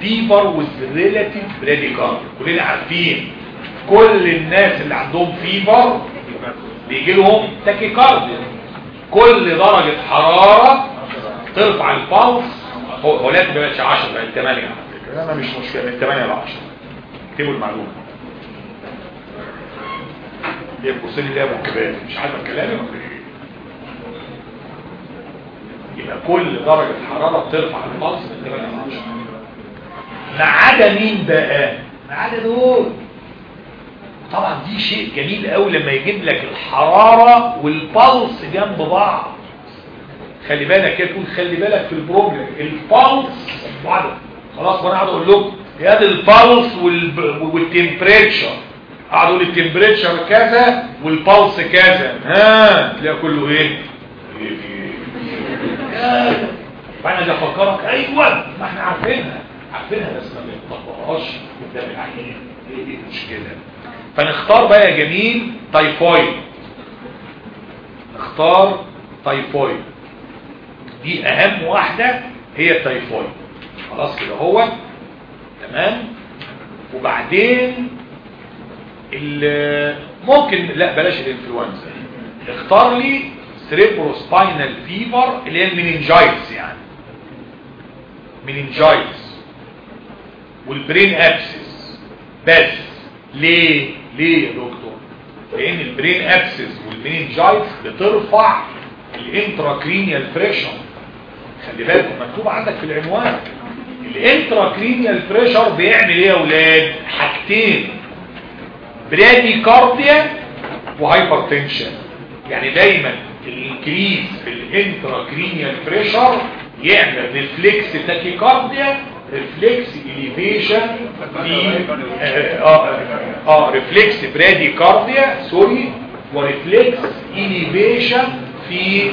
fever with relative bradycardia كلنا عارفين. كل الناس اللي عندهم fever بيجي لهم tachycardia كل درجة حرارة ترفع هو لازم ما يبقاش 10 بقى 8 على فكرة أنا مش مشكلة. من 8 ل 10 اكتبوا بص لي ده أبو كباب مش عارف كلامي ولا إيه يبقى كل درجة حرارة بترفع ال pulse من 8 ل 10 ما عدا مين بقى؟ ما عدا دول. طبعا دي شيء جميل قوي لما يجيب لك الحرارة وال pulse جنب بعض. خلي بالك كده تقول خلي بالك في ال problem ال pulse بعض. خلاص وأنا قاعد أقول لكم يا دي ال pulse وال temperature قاعد أقول ال temperature كذا وال pulse كذا. ها تلاقي كله إيه؟ فأنا ده افكرك أيوه ما إحنا عارفينها. عارفينها بس ما بنطبقهاش قدام العيان هي دي المشكلة. فنختار بقى يا جميل تايفويد. نختار تايفويد. دي أهم واحدة هي التايفويد. خلاص كده هو. تمام؟ وبعدين ممكن لا بلاش الإنفلونزا. اختار لي cerebrospinal fever اللي هي ال meningitis يعني. meningitis. وال brain abscess بس. ليه؟ ليه يا دكتور؟ لأن ال brain abscess وال meningitis بترفع ال intracranial pressure خلي بالك مكتوب عندك في العنوان. ال intracranial pressure بيعمل إيه يا أولاد؟ حاجتين. bradycardia و hypertension يعني دايما ال increase في ال intracranial pressure يعمل reflex tachycardia reflex elevation في آه آه, reflex bradycardia sorry و reflex elevation في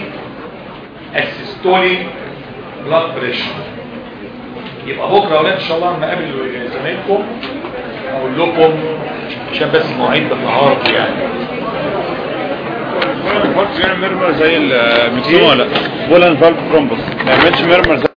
ال systolic blood pressure يبقى بكرة يا أولاد إن شاء الله لما اقابل زمايلكم أقول لكم عشان بس المواعيد بالنهار يعني. ال valve بيعمل murmur زي ال myxoma ولا؟ ball and valve thrombus ما يعملش murmur